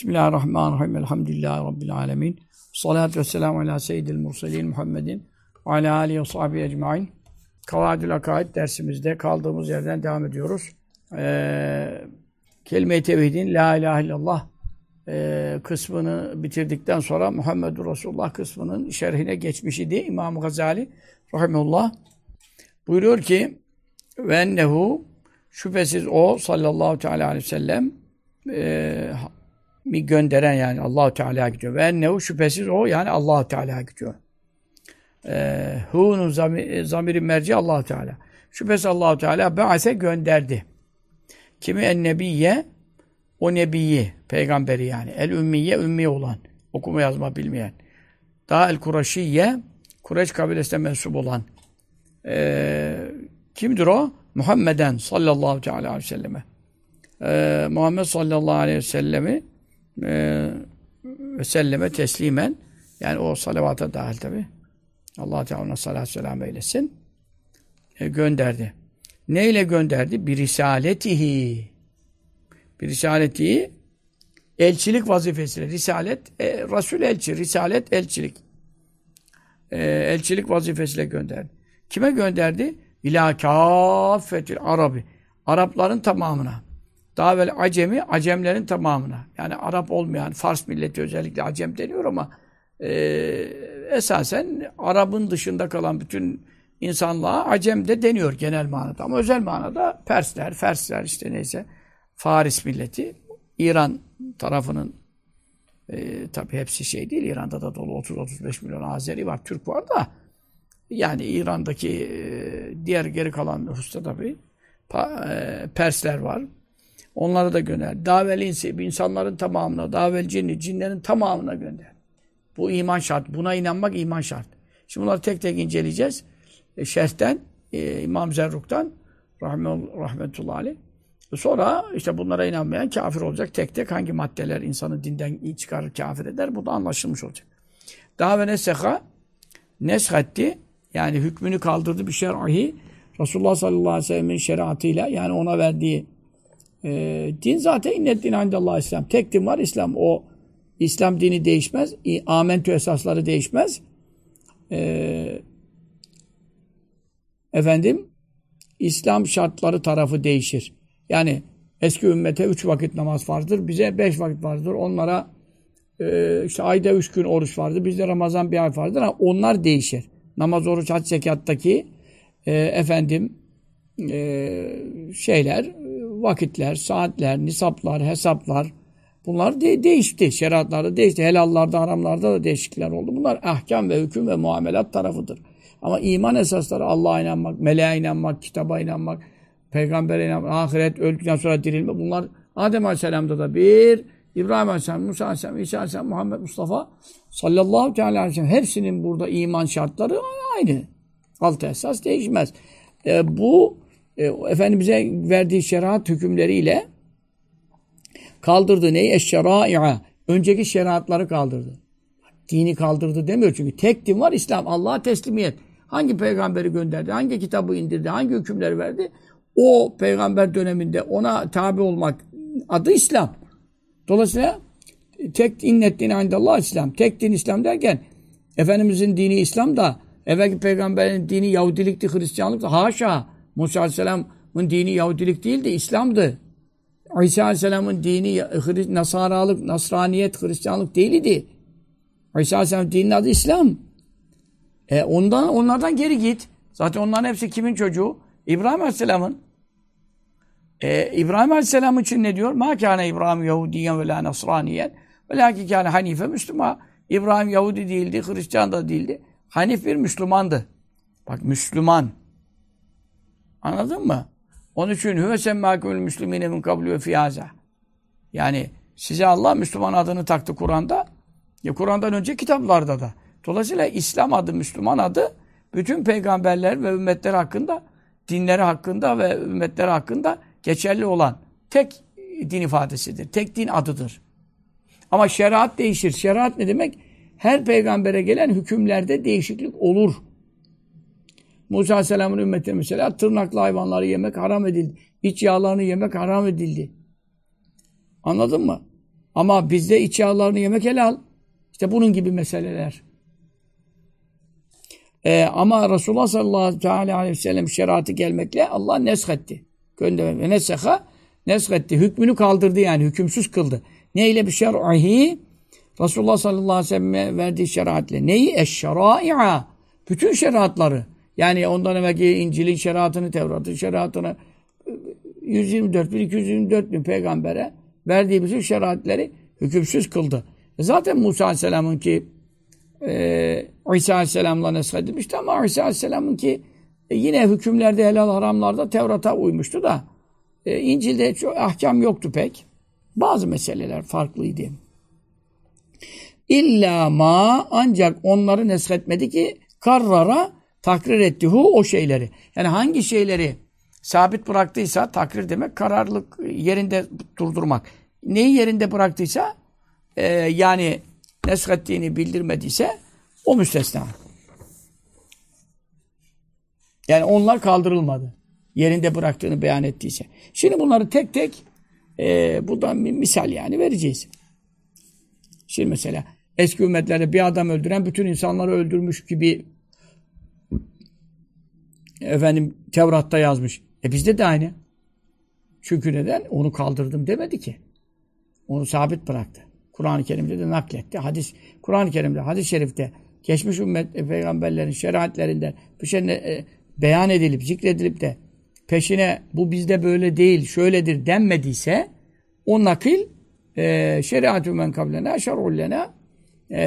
Bismillahirrahmanirrahim. Elhamdülillahi Rabbil alemin. Salatu ve selamu ala seyyidil murselin Muhammedin ala alihi ve sahbihi ecmain. Kavadül Akaid dersimizde kaldığımız yerden devam ediyoruz. Ee, Kelime-i Tevhidin La ilahe illallah e, kısmını bitirdikten sonra Muhammedur Resulullah kısmının şerhine geçmiş idi İmam Gazali rahimullah. Buyuruyor ki ve ennehu şüphesiz o sallallahu teala aleyhi ve sellem e, mi gönderen yani Allahu Teala gidiyor. Ve ennehu şüphesiz o yani Allahu Teala gidiyor. E, hu'nun zamiri, zamiri merci Allahu Teala. Şüphesiz Allahu Teala ba'ase gönderdi. Kimi en nebiye o nebiyi, peygamberi yani. El ümmiye, ümmi olan. Okuma yazma bilmeyen. Daha el Kureyşiye, Kureyş kabilesine mensup olan. Ee, kimdir o? Muhammeden sallallahu teala aleyhi ve selleme. Ee, Muhammed sallallahu aleyhi ve sellemi e, ve selleme teslimen yani o salavata dahil tabi. Allah Teala ona salatü selam eylesin. E, gönderdi. Neyle gönderdi? Bir risaletihi. Bir risaletihi elçilik vazifesiyle. Risalet, e, Resul elçi, risalet elçilik. E, elçilik vazifesiyle gönderdi. Kime gönderdi? İlâ kâffetil Arabi. Arapların tamamına. Daha evvel acemi, acemlerin tamamına. Yani Arap olmayan, Fars milleti özellikle acem deniyor ama e, esasen Arap'ın dışında kalan bütün insanlığa acem de deniyor genel manada. Ama özel manada Persler, Fersler işte neyse Faris milleti, İran tarafının e, tabi hepsi şey değil. İran'da da dolu 30-35 milyon Azeri var, Türk var da yani İran'daki e, diğer geri kalan nüfusta tabi e, Persler var. Onları da gönder. Davel insi, insanların tamamına, davel cinni, cinlerin tamamına gönder. Bu iman şart. Buna inanmak iman şart. Şimdi bunları tek tek inceleyeceğiz. E, şerhten, e, İmam Zerruk'tan rahmetullahi aleyh. Sonra işte bunlara inanmayan kafir olacak. Tek tek hangi maddeler insanı dinden çıkarır, kafir eder. Bu da anlaşılmış olacak. Daha ve neseha neshetti. Yani hükmünü kaldırdı bir şer'i. Resulullah sallallahu aleyhi ve sellem'in şeriatıyla yani ona verdiği e, din zaten innet din Allah İslam. Tek din var İslam. O İslam dini değişmez. Amentü esasları değişmez. E, efendim İslam şartları tarafı değişir. Yani eski ümmete üç vakit namaz vardır. Bize beş vakit vardır. Onlara e, işte ayda üç gün oruç vardır. Bizde Ramazan bir ay vardır. Onlar değişir. Namaz, oruç, hac, zekattaki e, efendim e, şeyler vakitler, saatler, nisaplar, hesaplar bunlar de değişti. Şeriatlarda değişti. Helallarda, haramlarda da değişiklikler oldu. Bunlar ahkam ve hüküm ve muamelat tarafıdır. Ama iman esasları Allah'a inanmak, meleğe inanmak, kitaba inanmak, peygambere inanmak, ahiret, öldükten sonra dirilme bunlar Adem Aleyhisselam'da da bir, İbrahim Aleyhisselam, Musa Aleyhisselam, İsa Aleyhisselam, Muhammed Mustafa sallallahu aleyhi ve sellem hepsinin burada iman şartları aynı. Altı esas değişmez. E, bu e, Efendimiz'e verdiği şeriat hükümleriyle kaldırdı neyi? Eşşerâi'a. Önceki şeriatları kaldırdı. Dini kaldırdı demiyor çünkü. Tek din var İslam. Allah'a teslimiyet. Hangi peygamberi gönderdi? Hangi kitabı indirdi? Hangi hükümleri verdi? O peygamber döneminde ona tabi olmak adı İslam. Dolayısıyla tek innet dini Allah İslam. Tek din İslam derken Efendimizin dini İslam da evvelki peygamberin dini Yahudilikti, Hristiyanlıktı. Haşa. Musa Aleyhisselam'ın dini Yahudilik değildi, İslam'dı. İsa Aleyhisselam'ın dini Nasaralık, Nasraniyet, Hristiyanlık değildi. İsa Aleyhisselam'ın dininin adı İslam. E ondan, onlardan geri git. Zaten onların hepsi kimin çocuğu? İbrahim Aleyhisselam'ın. E, İbrahim Aleyhisselam için ne diyor? Ma kâne İbrahim Yahudiyen ve la Nasraniyen ve lâki kâne Hanife Müslüman. İbrahim Yahudi değildi, Hristiyan da değildi. Hanif bir Müslümandı. Bak Müslüman. Anladın mı? Onun için hüve semmâkümül müslümine min kablü ve fiyaza. Yani size Allah Müslüman adını taktı Kur'an'da. Ya Kur'an'dan önce kitaplarda da. Dolayısıyla İslam adı, Müslüman adı bütün peygamberler ve ümmetler hakkında, dinleri hakkında ve ümmetler hakkında geçerli olan tek din ifadesidir. Tek din adıdır. Ama şeriat değişir. Şeriat ne demek? Her peygambere gelen hükümlerde değişiklik olur. Musa Aleyhisselam'ın ümmetine mesela tırnaklı hayvanları yemek haram edildi. İç yağlarını yemek haram edildi. Anladın mı? Ama bizde iç yağlarını yemek helal. İşte bunun gibi meseleler. Ee, ama Resulullah sallallahu aleyhi ve sellem şeriatı gelmekle Allah neshetti. Gönderme. Ve neseha neshetti. Hükmünü kaldırdı yani. Hükümsüz kıldı. Neyle bir şer'ihi? Resulullah sallallahu aleyhi ve sellem'e verdiği şeriatle. Neyi? Eşşerai'a. Bütün şeriatları. Yani ondan evvelki İncil'in şeriatını, Tevrat'ın şeriatını 124 bin, 224 bin peygambere verdiği bütün şeriatleri hükümsüz kıldı. E zaten Musa Aleyhisselam'ın ki e, İsa Aleyhisselam'la neshedilmişti ama İsa Aleyhisselam'ın ki e, yine hükümlerde, helal haramlarda Tevrat'a uymuştu da e, İncil'de çok ahkam yoktu pek. Bazı meseleler farklıydı. İlla ma ancak onları neshetmedi ki karrara takrir etti hu o şeyleri. Yani hangi şeyleri sabit bıraktıysa takrir demek kararlılık yerinde durdurmak. Neyi yerinde bıraktıysa e, yani neshettiğini bildirmediyse o müstesna. Yani onlar kaldırılmadı. Yerinde bıraktığını beyan ettiyse. Şimdi bunları tek tek e, buradan bir misal yani vereceğiz. Şimdi mesela eski ümmetlerde bir adam öldüren bütün insanları öldürmüş gibi efendim Tevrat'ta yazmış. E bizde de aynı. Çünkü neden? Onu kaldırdım demedi ki. Onu sabit bıraktı. Kur'an-ı Kerim'de de nakletti. Hadis, Kur'an-ı Kerim'de, hadis-i şerifte geçmiş ümmet e, peygamberlerin şeriatlerinde bir şey e, beyan edilip, zikredilip de peşine bu bizde böyle değil, şöyledir denmediyse o nakil e, şeriatü men kablena şer'ullena e,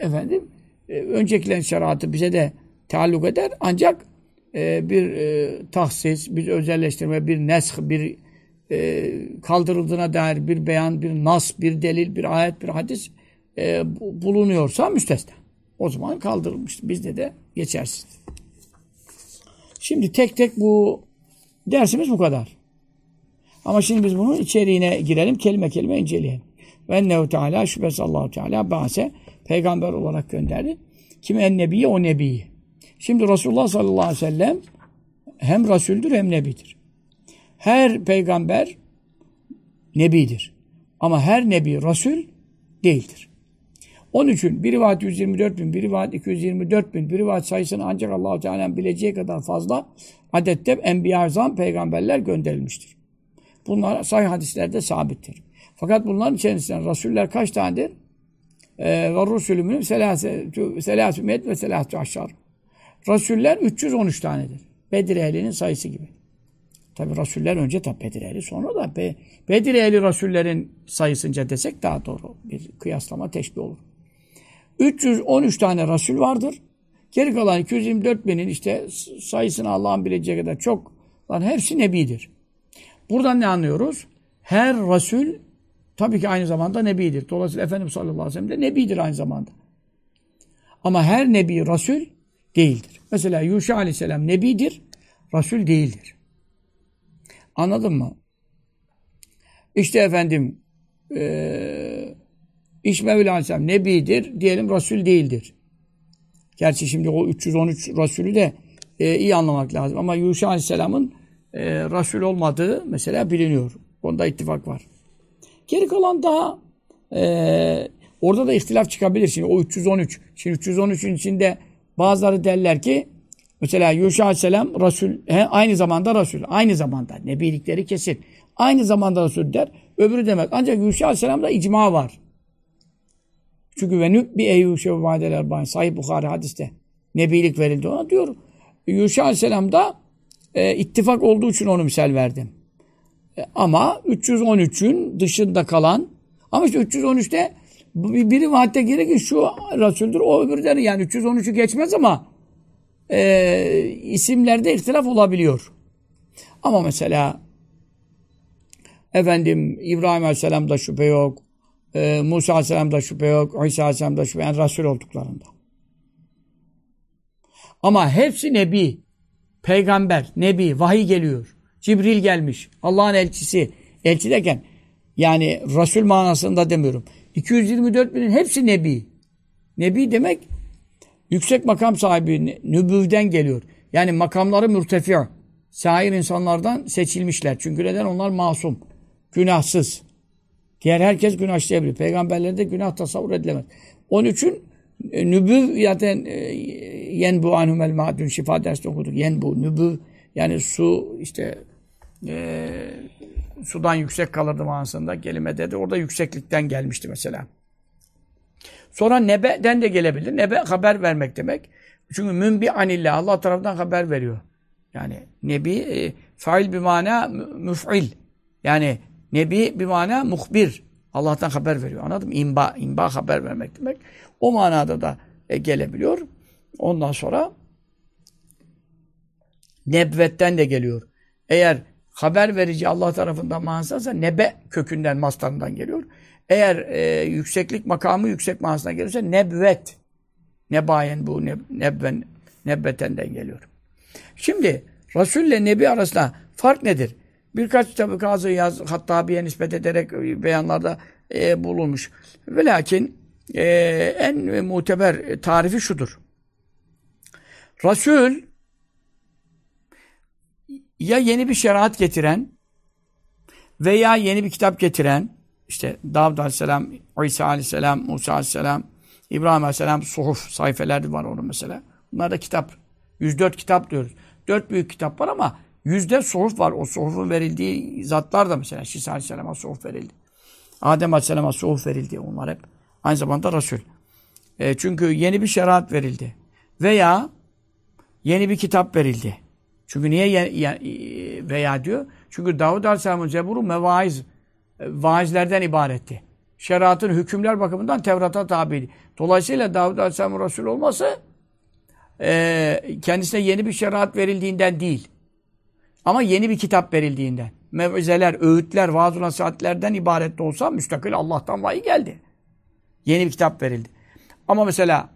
efendim e, öncekilerin şeriatı bize de taalluk eder ancak e, bir e, tahsis, bir özelleştirme, bir nesh, bir e, kaldırıldığına dair bir beyan, bir nas, bir delil, bir ayet, bir hadis e, bulunuyorsa müstesna. O zaman kaldırılmıştır. Bizde de geçersiz. Şimdi tek tek bu dersimiz bu kadar. Ama şimdi biz bunun içeriğine girelim. Kelime kelime inceleyelim. Ve ennehu teala şüphesiz allah Teala bahse peygamber olarak gönderdi. Kim en nebiye o nebiyi. Şimdi Resulullah sallallahu aleyhi ve sellem hem Resul'dür hem Nebidir. Her peygamber Nebidir. Ama her Nebi Resul değildir. Onun için bir rivayet 124 bin, bir rivayet 224 bin, bir rivayet sayısını ancak allah Teala'nın bileceği kadar fazla adette enbiya azam peygamberler gönderilmiştir. Bunlar sahih hadislerde sabittir. Fakat bunların içerisinde Resuller kaç tanedir? Ee, ve Resulümün selâsü ve selâsü aşar. Resuller 313 tanedir. Bedir ehlinin sayısı gibi. Tabi Resuller önce tabi Bedir ehli sonra da Be Bedir ehli Resullerin sayısınca desek daha doğru bir kıyaslama teşbih olur. 313 tane Resul vardır. Geri kalan 224 binin işte sayısını Allah'ın bileceği kadar çok lan hepsi Nebidir. Buradan ne anlıyoruz? Her Resul tabii ki aynı zamanda Nebidir. Dolayısıyla Efendimiz sallallahu aleyhi ve sellem de Nebidir aynı zamanda. Ama her Nebi Resul değildir. Mesela Yuşa aleyhisselam nebidir, Resul değildir. Anladın mı? İşte efendim e, İşmevül aleyhisselam nebidir, diyelim Resul değildir. Gerçi şimdi o 313 Resulü de e, iyi anlamak lazım. Ama Yuşa aleyhisselamın e, Resul olmadığı mesela biliniyor. Onda ittifak var. Geri kalan daha e, orada da ihtilaf çıkabilir. Şimdi o 313. Şimdi 313'ün içinde Bazıları derler ki mesela Yuşa Aleyhisselam Resul, he, aynı zamanda Resul. Aynı zamanda. Nebilikleri kesin. Aynı zamanda Resul der. Öbürü demez. Ancak Yuşa Aleyhisselam'da icma var. Çünkü ve nübbi eyyuşe ve vadeler bayin. Sahih Bukhari hadiste. Nebilik verildi ona diyor. Yuşa Aleyhisselam'da e, ittifak olduğu için onu misal verdim. E, ama 313'ün dışında kalan ama işte 313'te biri vaatte gelir ki şu Resul'dür, o öbürleri yani 313'ü geçmez ama e, isimlerde ihtilaf olabiliyor. Ama mesela efendim İbrahim Aleyhisselam'da şüphe yok, e, Musa Aleyhisselam'da şüphe yok, İsa Aleyhisselam'da şüphe yani Resul olduklarında. Ama hepsi Nebi, peygamber, Nebi, vahiy geliyor. Cibril gelmiş, Allah'ın elçisi. Elçi derken yani Resul manasında demiyorum. 224 binin hepsi Nebi. Nebi demek yüksek makam sahibi, nübüvden geliyor. Yani makamları mürtefi. Sair insanlardan seçilmişler. Çünkü neden? Onlar masum. Günahsız. Diğer herkes günah işleyebilir. Peygamberlerde günah tasavvur edilemez. Onun için e, nübüv zaten e, yenbu anhumel ma'dün şifa dersi okuduk. Yenbu, nübüv yani su işte e, sudan yüksek kalırdı manasında kelimede de orada yükseklikten gelmişti mesela. Sonra nebe'den de gelebilir. Nebe haber vermek demek. Çünkü münbi anillah Allah tarafından haber veriyor. Yani nebi e, fail bir mana müf'il. Yani nebi bir mana muhbir. Allah'tan haber veriyor. Anladın mı? İmba, imba haber vermek demek. O manada da e, gelebiliyor. Ondan sonra nebvetten de geliyor. Eğer haber verici Allah tarafından manasıysa nebe kökünden, mastarından geliyor. Eğer e, yükseklik makamı yüksek manasına gelirse nebvet. Nebayen bu neb, nebben, nebbetenden geliyor. Şimdi Resul ile Nebi arasında fark nedir? Birkaç tabi Kazı Yaz Hattabi'ye nispet ederek beyanlarda e, bulunmuş. Ve lakin e, en muteber tarifi şudur. Resul ya yeni bir şeriat getiren veya yeni bir kitap getiren işte Davud Aleyhisselam, İsa Aleyhisselam, Musa Aleyhisselam, İbrahim Aleyhisselam suhuf sayfeleri var onun mesela. Bunlar da kitap. 104 kitap diyoruz. Dört büyük kitap var ama yüzde suhuf var. O suhufun verildiği zatlar da mesela Şisa Aleyhisselam'a suhuf verildi. Adem Aleyhisselam'a suhuf verildi. Onlar hep aynı zamanda Resul. E, çünkü yeni bir şeriat verildi. Veya yeni bir kitap verildi. Çünkü niye veya diyor? Çünkü Davud Aleyhisselam'ın Zebur'u mevaiz, vaizlerden ibaretti. Şeriatın hükümler bakımından Tevrat'a tabiydi. Dolayısıyla Davud Aleyhisselam'ın Resul olması e, kendisine yeni bir şeriat verildiğinden değil. Ama yeni bir kitap verildiğinden. Mevzeler, öğütler, vaaz nasihatlerden ibaret de olsa müstakil Allah'tan vahiy geldi. Yeni bir kitap verildi. Ama mesela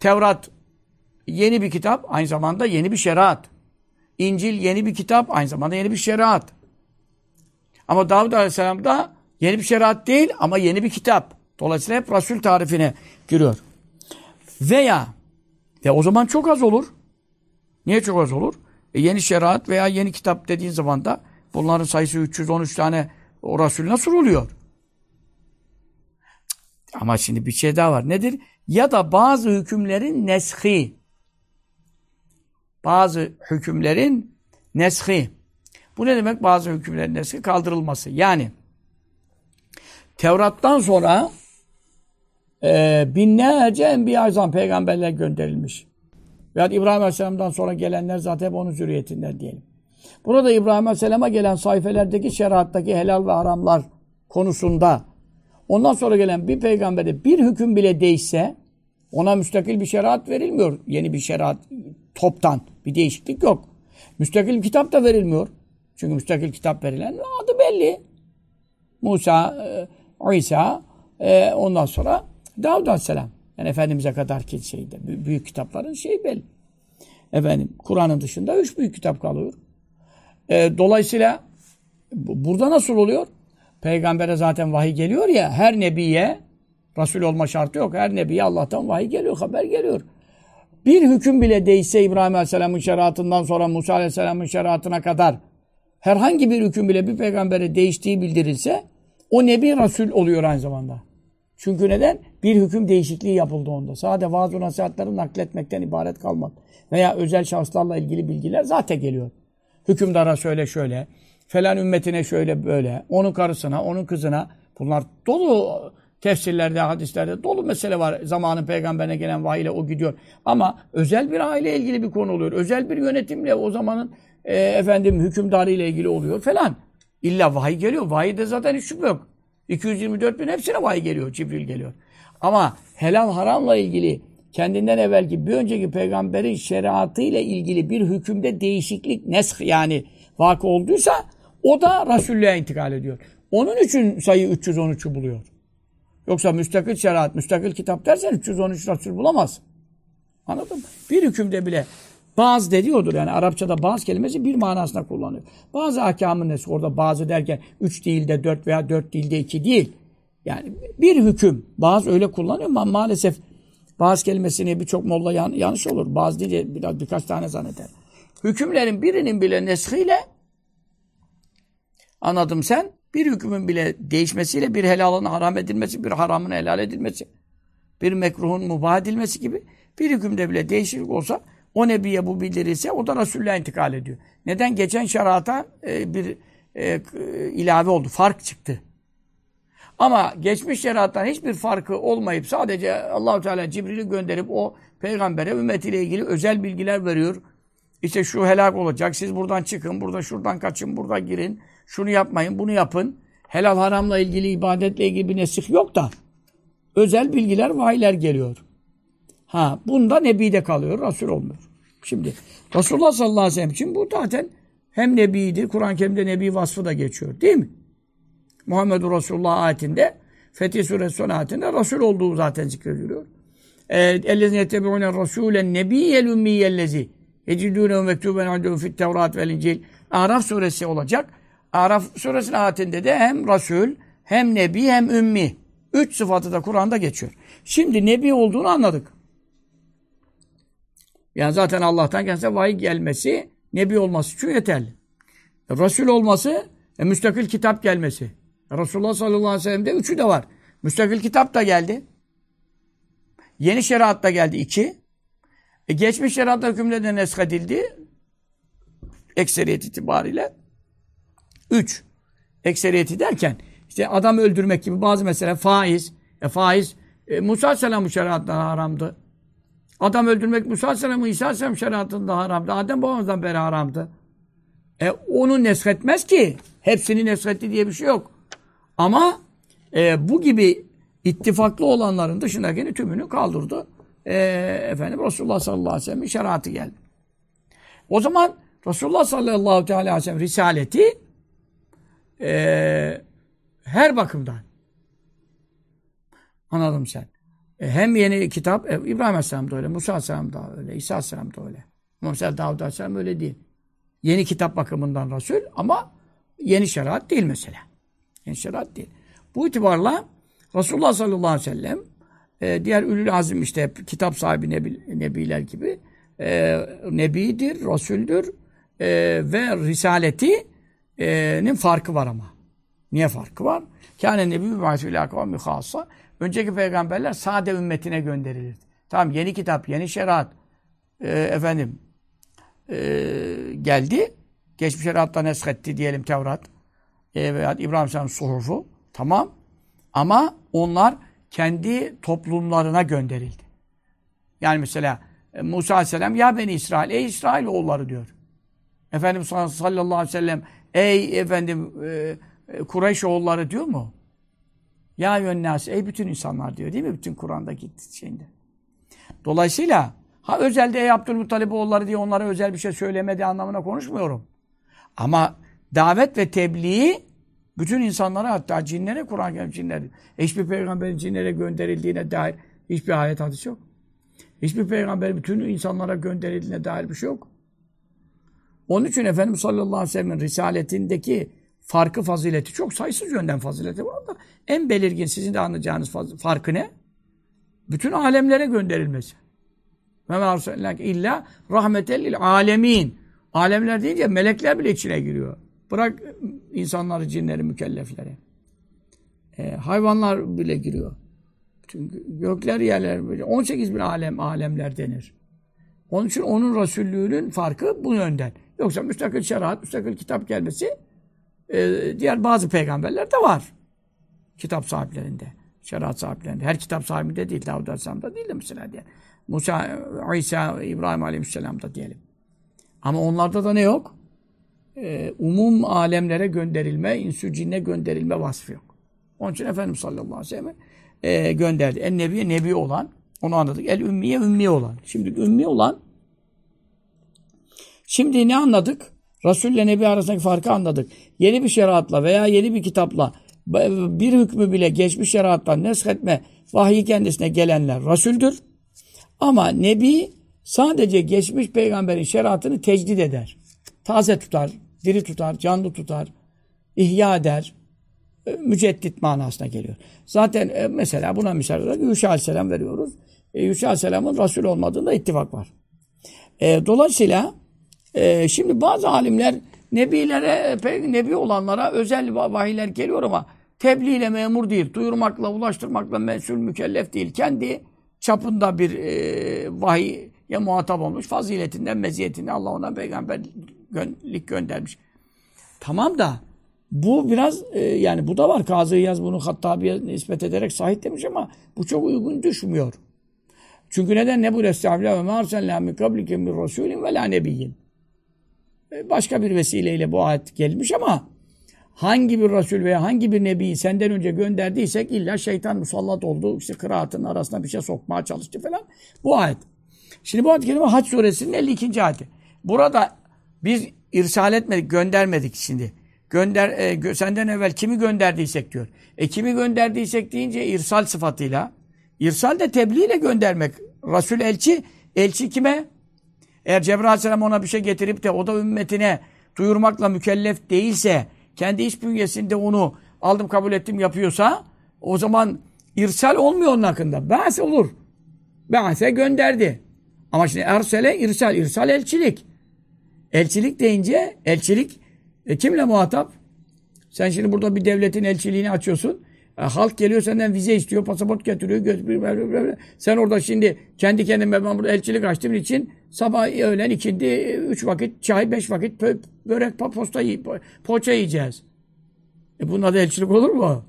Tevrat yeni bir kitap, aynı zamanda yeni bir şeriat. İncil yeni bir kitap, aynı zamanda yeni bir şeriat. Ama Davud Aleyhisselam da yeni bir şeriat değil ama yeni bir kitap. Dolayısıyla hep Resul tarifine giriyor. Veya ve o zaman çok az olur. Niye çok az olur? E yeni şeriat veya yeni kitap dediğin zaman da bunların sayısı 313 tane o Resul nasıl oluyor? Ama şimdi bir şey daha var. Nedir? Ya da bazı hükümlerin neshi. Bazı hükümlerin neshi. Bu ne demek? Bazı hükümlerin neshi kaldırılması. Yani Tevrat'tan sonra e, binlerce enbiya azam peygamberler gönderilmiş. Veya İbrahim Aleyhisselam'dan sonra gelenler zaten hep onun zürriyetinden diyelim. Burada İbrahim Aleyhisselam'a gelen sayfelerdeki şeriattaki helal ve haramlar konusunda ondan sonra gelen bir peygamberde bir hüküm bile değişse ona müstakil bir şeriat verilmiyor. Yeni bir şeriat toptan bir değişiklik yok. Müstakil kitap da verilmiyor. Çünkü müstakil kitap verilen adı belli. Musa, e, İsa, e, ondan sonra Davud Aleyhisselam. Yani Efendimiz'e kadar ki şeyde, büyük kitapların şeyi belli. Efendim, Kur'an'ın dışında üç büyük kitap kalıyor. E, dolayısıyla burada nasıl oluyor? Peygamber'e zaten vahiy geliyor ya, her nebiye Resul olma şartı yok. Her nebiye Allah'tan vahiy geliyor, haber geliyor. Bir hüküm bile değişse İbrahim Aleyhisselam'ın şeriatından sonra Musa Aleyhisselam'ın şeriatına kadar herhangi bir hüküm bile bir peygambere değiştiği bildirilse o nebi Resul oluyor aynı zamanda. Çünkü neden? Bir hüküm değişikliği yapıldı onda. Sadece vaaz nasihatları nakletmekten ibaret kalmadı. Veya özel şahıslarla ilgili bilgiler zaten geliyor. Hükümdara şöyle şöyle, falan ümmetine şöyle böyle, onun karısına, onun kızına. Bunlar dolu tefsirlerde, hadislerde dolu mesele var. Zamanın peygamberine gelen vahiy ile o gidiyor. Ama özel bir aile ilgili bir konu oluyor. Özel bir yönetimle o zamanın e, efendim hükümdarı ile ilgili oluyor falan. İlla vahiy geliyor. Vahiy de zaten hiç şüphe yok. 224 bin hepsine vahiy geliyor, Cibril geliyor. Ama helal haramla ilgili kendinden evvelki bir önceki peygamberin şeriatı ile ilgili bir hükümde değişiklik nesk yani vakı olduysa o da Resullüğe intikal ediyor. Onun için sayı 313'ü buluyor. Yoksa müstakil şeriat, müstakil kitap dersen 313 Resul bulamaz. Anladın mı? Bir hükümde bile bazı dediyordur yani Arapçada bazı kelimesi bir manasına kullanıyor. Bazı ahkamın nesi orada bazı derken üç değil de dört veya dört değil de iki değil. Yani bir hüküm. Bazı öyle kullanıyor ama maalesef bazı kelimesini birçok molla yan, yanlış olur. Bazı de biraz birkaç tane zanneder. Hükümlerin birinin bile neshiyle anladım sen Bir hükmün bile değişmesiyle bir helalın haram edilmesi, bir haramın helal edilmesi, bir mekruhun mubah edilmesi gibi bir hükümde bile değişiklik olsa o nebiye bu bildirilse o da Resulullah intikal ediyor. Neden? Geçen şerata e, bir e, ilave oldu. Fark çıktı. Ama geçmiş şeriattan hiçbir farkı olmayıp sadece Allahu Teala Cibril'i gönderip o peygambere ümmetiyle ilgili özel bilgiler veriyor. İşte şu helak olacak, siz buradan çıkın, burada şuradan kaçın, burada girin, şunu yapmayın, bunu yapın. Helal haramla ilgili, ibadetle ilgili bir nesih yok da özel bilgiler, vahiyler geliyor. Ha, bunda Nebi'de kalıyor, Resul olmuyor. Şimdi Resulullah sallallahu aleyhi ve sellem için bu zaten hem Nebi'dir, Kur'an-ı Kerim'de Nebi vasfı da geçiyor değil mi? Muhammedur Resulullah ayetinde, Fetih Suresi son ayetinde Resul olduğu zaten zikrediliyor. اَلَّذِينَ يَتَّبِعُونَ الرَّسُولَ النَّبِيَّ الْاُمِّيَّ الَّذِي يَجِدُونَهُ مَكْتُوبًا عَنْدَهُمْ فِي التَّوْرَاتِ وَالْاِنْجِيلِ Araf suresi olacak. Araf suresinin ayetinde de hem Resul, hem Nebi, hem Ümmi. Üç sıfatı da Kur'an'da geçiyor. Şimdi Nebi olduğunu anladık. Yani zaten Allah'tan kendisine vahiy gelmesi, Nebi olması için yeterli. E, Resul olması, e, müstakil kitap gelmesi. E, Resulullah sallallahu aleyhi ve sellem'de üçü de var. Müstakil kitap da geldi. Yeni şeriat da geldi iki. E, geçmiş şeriatla hükümle de. Ekseriyet itibariyle. Üç. Ekseriyeti derken işte adam öldürmek gibi bazı mesela faiz. E, faiz e, Musa Aleyhisselam'ın şeriatında haramdı. Adam öldürmek Musa Aleyhisselam'ın İsa Aleyhisselam şeriatında haramdı. Adem babamızdan beri haramdı. E, onu neshetmez ki. Hepsini neshetti diye bir şey yok. Ama e, bu gibi ittifaklı olanların dışındakini tümünü kaldırdı. E, efendim Resulullah sallallahu aleyhi ve sellem'in şeriatı geldi. O zaman Resulullah sallallahu aleyhi ve sellem risaleti e, her bakımdan anladım sen. E, hem yeni kitap, e, İbrahim Aleyhisselam da öyle, Musa Aleyhisselam da öyle, İsa Aleyhisselam da öyle. Mesela Davud Aleyhisselam öyle değil. Yeni kitap bakımından Resul ama yeni şeriat değil mesela. Yeni şeriat değil. Bu itibarla Resulullah sallallahu aleyhi ve sellem e, diğer ülül azim işte kitap sahibi nebi, nebiler gibi e, nebidir, Resul'dür e, ve risaletinin farkı var ama. Niye farkı var? Kâne nebi mübâsîlâ kavmi khâssa. Önceki peygamberler sade ümmetine gönderilirdi. Tamam yeni kitap, yeni şeriat e, efendim e, geldi. Geçmiş şeriattan eshetti diyelim Tevrat. E, veya İbrahim Aleyhisselam suhufu. Tamam. Ama onlar kendi toplumlarına gönderildi. Yani mesela e, Musa Aleyhisselam ya beni İsrail, ey İsrail oğulları diyor. Efendimiz sallallahu aleyhi ve sellem ey efendim e, e Kureyş oğulları diyor mu? Ya yönnas ey bütün insanlar diyor değil mi? Bütün Kur'an'daki şeyinde. Dolayısıyla ha özelde ey Abdülmuttalip oğulları diye onlara özel bir şey söylemedi anlamına konuşmuyorum. Ama davet ve tebliği bütün insanlara hatta cinlere Kur'an gelmiş cinleri. Hiçbir peygamberin cinlere gönderildiğine dair hiçbir ayet hadis yok. Hiçbir peygamberin bütün insanlara gönderildiğine dair bir şey yok. Onun için Efendimiz sallallahu aleyhi ve sellem'in risaletindeki farkı fazileti çok sayısız yönden fazileti var da en belirgin sizin de anlayacağınız farkı ne? Bütün alemlere gönderilmesi. İlla rahmetellil alemin. Alemler deyince melekler bile içine giriyor. Bırak insanları, cinleri, mükellefleri. E, hayvanlar bile giriyor. Bütün gökler, yerler böyle. 18 bin alem, alemler denir. Onun için onun Resullüğünün farkı bu yönden. Yoksa müstakil şeriat, müstakil kitap gelmesi e, diğer bazı peygamberler de var. Kitap sahiplerinde. Şeriat sahiplerinde. Her kitap sahibinde değil. Davud Aleyhisselam'da değil de mesela diye. Musa, İsa, İbrahim Aleyhisselam'da diyelim. Ama onlarda da ne yok? Ee, umum alemlere gönderilme, insü cinne gönderilme vasfı yok. Onun için Efendimiz sallallahu aleyhi ve sellem e, gönderdi. En nebi, nebi olan, onu anladık. El ümmiye, ümmi olan. Şimdi ümmi olan, şimdi ne anladık? Resul ile Nebi arasındaki farkı anladık. Yeni bir şeriatla veya yeni bir kitapla bir hükmü bile geçmiş şeriattan neshetme vahiy kendisine gelenler Resul'dür. Ama Nebi sadece geçmiş peygamberin şeriatını tecdid eder. Taze tutar, diri tutar, canlı tutar, ihya eder. E, müceddit manasına geliyor. Zaten e, mesela buna misal olarak Yuşa Aleyhisselam veriyoruz. E, Yuşa Aleyhisselam'ın Resul olmadığında ittifak var. dolayısıyla şimdi bazı alimler Nebilere, nebi olanlara özel vahiyler geliyor ama tebliğ ile memur değil. Duyurmakla, ulaştırmakla mesul mükellef değil. Kendi çapında bir e, vahiye muhatap olmuş. Faziletinden, meziyetinden Allah ona peygamberlik göndermiş. Tamam da bu biraz e, yani bu da var. Kazı Yaz bunu Hattabi'ye nispet ederek sahih demiş ama bu çok uygun düşmüyor. Çünkü neden? Ne bu Estağfirullah ve mârsellâ min kablike min rasûlin ve lâ nebiyyin. E, başka bir vesileyle bu ayet gelmiş ama hangi bir Resul veya hangi bir Nebi'yi senden önce gönderdiysek illa şeytan musallat oldu. İşte kıraatın arasına bir şey sokmaya çalıştı falan. Bu ayet. Şimdi bu ayet kelime Hac suresinin 52. ayeti. Burada biz irsal etmedik, göndermedik şimdi. Gönder, e, gö senden evvel kimi gönderdiysek diyor. E kimi gönderdiysek deyince irsal sıfatıyla. İrsal de tebliğ ile göndermek. Resul elçi, elçi kime? Eğer Cebrail Aleyhisselam ona bir şey getirip de o da ümmetine duyurmakla mükellef değilse, kendi iş bünyesinde onu aldım kabul ettim yapıyorsa, o zaman irsal olmuyor onun hakkında. Ba'se olur. Ba'se gönderdi. Ama şimdi ersele irsal. irsal elçilik. Elçilik deyince elçilik e, kimle muhatap? Sen şimdi burada bir devletin elçiliğini açıyorsun. E, halk geliyor senden vize istiyor, pasaport getiriyor, götürüyor. Sen orada şimdi kendi kendime ben burada elçilik açtığım için sabah, öğlen, ikindi, üç vakit çay, beş vakit börek, posta, poğaça yiyeceğiz. E bunun adı elçilik olur mu?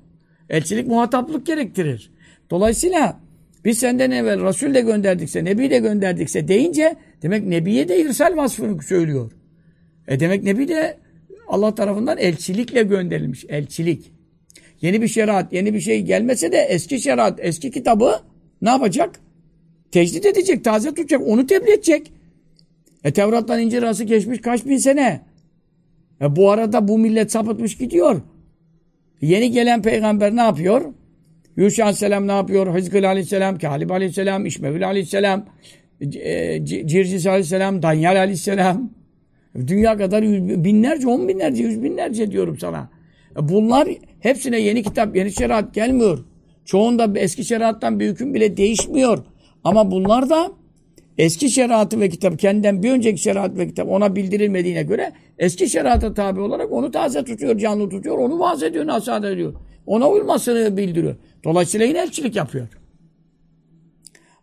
Elçilik muhataplık gerektirir. Dolayısıyla biz senden evvel Resul de gönderdikse, Nebi de gönderdikse deyince demek Nebiye de irsal vasfını söylüyor. E demek Nebi de Allah tarafından elçilikle gönderilmiş. Elçilik. Yeni bir şeriat, yeni bir şey gelmese de eski şeriat, eski kitabı ne yapacak? Tecdit edecek, taze tutacak, onu tebliğ edecek. E Tevrat'tan İncil arası geçmiş kaç bin sene. E bu arada bu millet sapıtmış gidiyor. Yeni gelen peygamber ne yapıyor? Yuşa Aleyhisselam ne yapıyor? Hızgıl Aleyhisselam, Kalib Aleyhisselam, İşmevül Aleyhisselam, e, Circis Aleyhisselam, Danyal Aleyhisselam. Dünya kadar binlerce, on binlerce, yüz binlerce diyorum sana. Bunlar hepsine yeni kitap, yeni şeriat gelmiyor. Çoğunda eski şeriattan bir hüküm bile değişmiyor. Ama bunlar da eski şeriatı ve kitap, kendinden bir önceki şeriat ve kitap ona bildirilmediğine göre eski şeriata tabi olarak onu taze tutuyor, canlı tutuyor, onu vaaz ediyor, nasihat ediyor. Ona uymasını bildiriyor. Dolayısıyla yine elçilik yapıyor.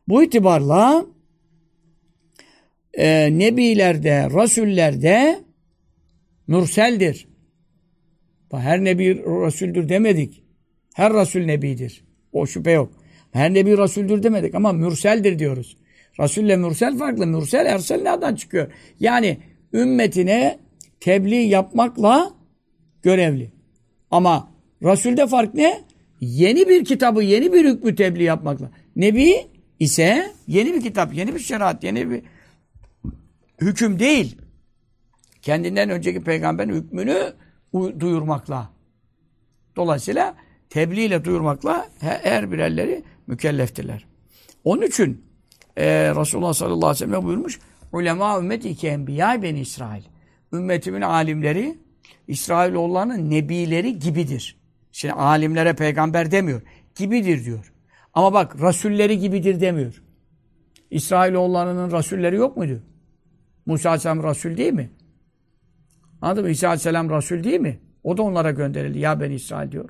Bu itibarla e, nebilerde, rasullerde mürseldir. Her nebi rasuldür demedik. Her rasul nebidir. O şüphe yok. Her nebi rasuldür demedik ama mürseldir diyoruz. Rasulle mürsel farklı. Mürsel ersel nereden çıkıyor? Yani ümmetine tebliğ yapmakla görevli. Ama Rasulde fark ne? Yeni bir kitabı, yeni bir hükmü tebliğ yapmakla. Nebi ise yeni bir kitap, yeni bir şeriat, yeni bir hüküm değil. Kendinden önceki peygamberin hükmünü duyurmakla. Dolayısıyla tebliğ ile duyurmakla her birerleri mükelleftirler. Onun için e, Resulullah sallallahu aleyhi ve sellem buyurmuş ulema ümmeti ki enbiya ben İsrail. Ümmetimin alimleri İsrailoğullarının nebileri gibidir. Şimdi alimlere peygamber demiyor. Gibidir diyor. Ama bak rasulleri gibidir demiyor. İsrailoğullarının rasulleri yok muydu? Musa Aleyhisselam Resul değil mi? Anladın mı? İsa Aleyhisselam Resul değil mi? O da onlara gönderildi. Ya ben İsrail diyor.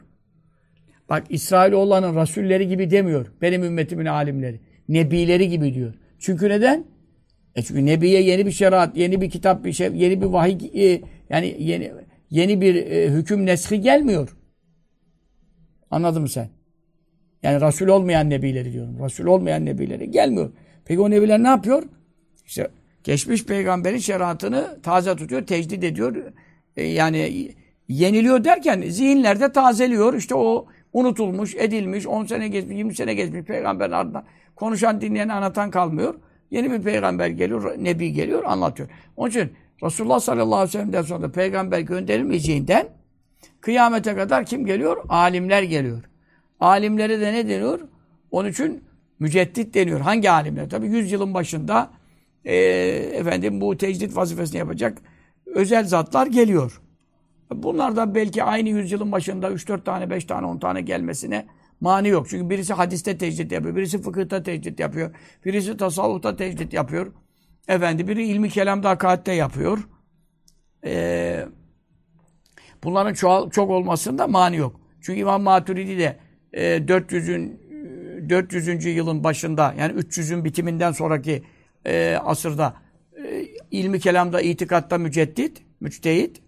Bak İsrailoğullarının rasulleri gibi demiyor. Benim ümmetimin alimleri. Nebileri gibi diyor. Çünkü neden? E çünkü Nebiye yeni bir şeriat, yeni bir kitap, bir şey, yeni bir vahiy, e, yani yeni yeni bir e, hüküm neshi gelmiyor. Anladın mı sen? Yani Resul olmayan nebileri diyorum. Resul olmayan nebileri gelmiyor. Peki o nebiler ne yapıyor? İşte geçmiş peygamberin şeriatını taze tutuyor, tecdid ediyor. E, yani yeniliyor derken zihinlerde tazeliyor. İşte o unutulmuş, edilmiş, 10 sene geçmiş, 20 sene geçmiş peygamberin ardından konuşan, dinleyen, anlatan kalmıyor. Yeni bir peygamber geliyor, nebi geliyor, anlatıyor. Onun için Resulullah sallallahu aleyhi ve sellem'den sonra peygamber gönderilmeyeceğinden kıyamete kadar kim geliyor? Alimler geliyor. Alimlere de ne deniyor? Onun için müceddit deniyor. Hangi alimler? Tabi yılın başında e, efendim bu tecdit vazifesini yapacak özel zatlar geliyor. Bunlar da belki aynı yüzyılın başında 3-4 tane, 5 tane, 10 tane gelmesine mani yok. Çünkü birisi hadiste tecdit yapıyor, birisi fıkıhta tecdit yapıyor, birisi tasavvufta tecdit yapıyor. Efendi biri ilmi kelamda hakikatte yapıyor. Ee, Bunların çoğal, çok olmasında mani yok. Çünkü İmam Maturidi de e, 400'ün 400. yılın başında yani 300'ün bitiminden sonraki e, asırda e, ilmi kelamda, itikatta müceddit, müçtehit.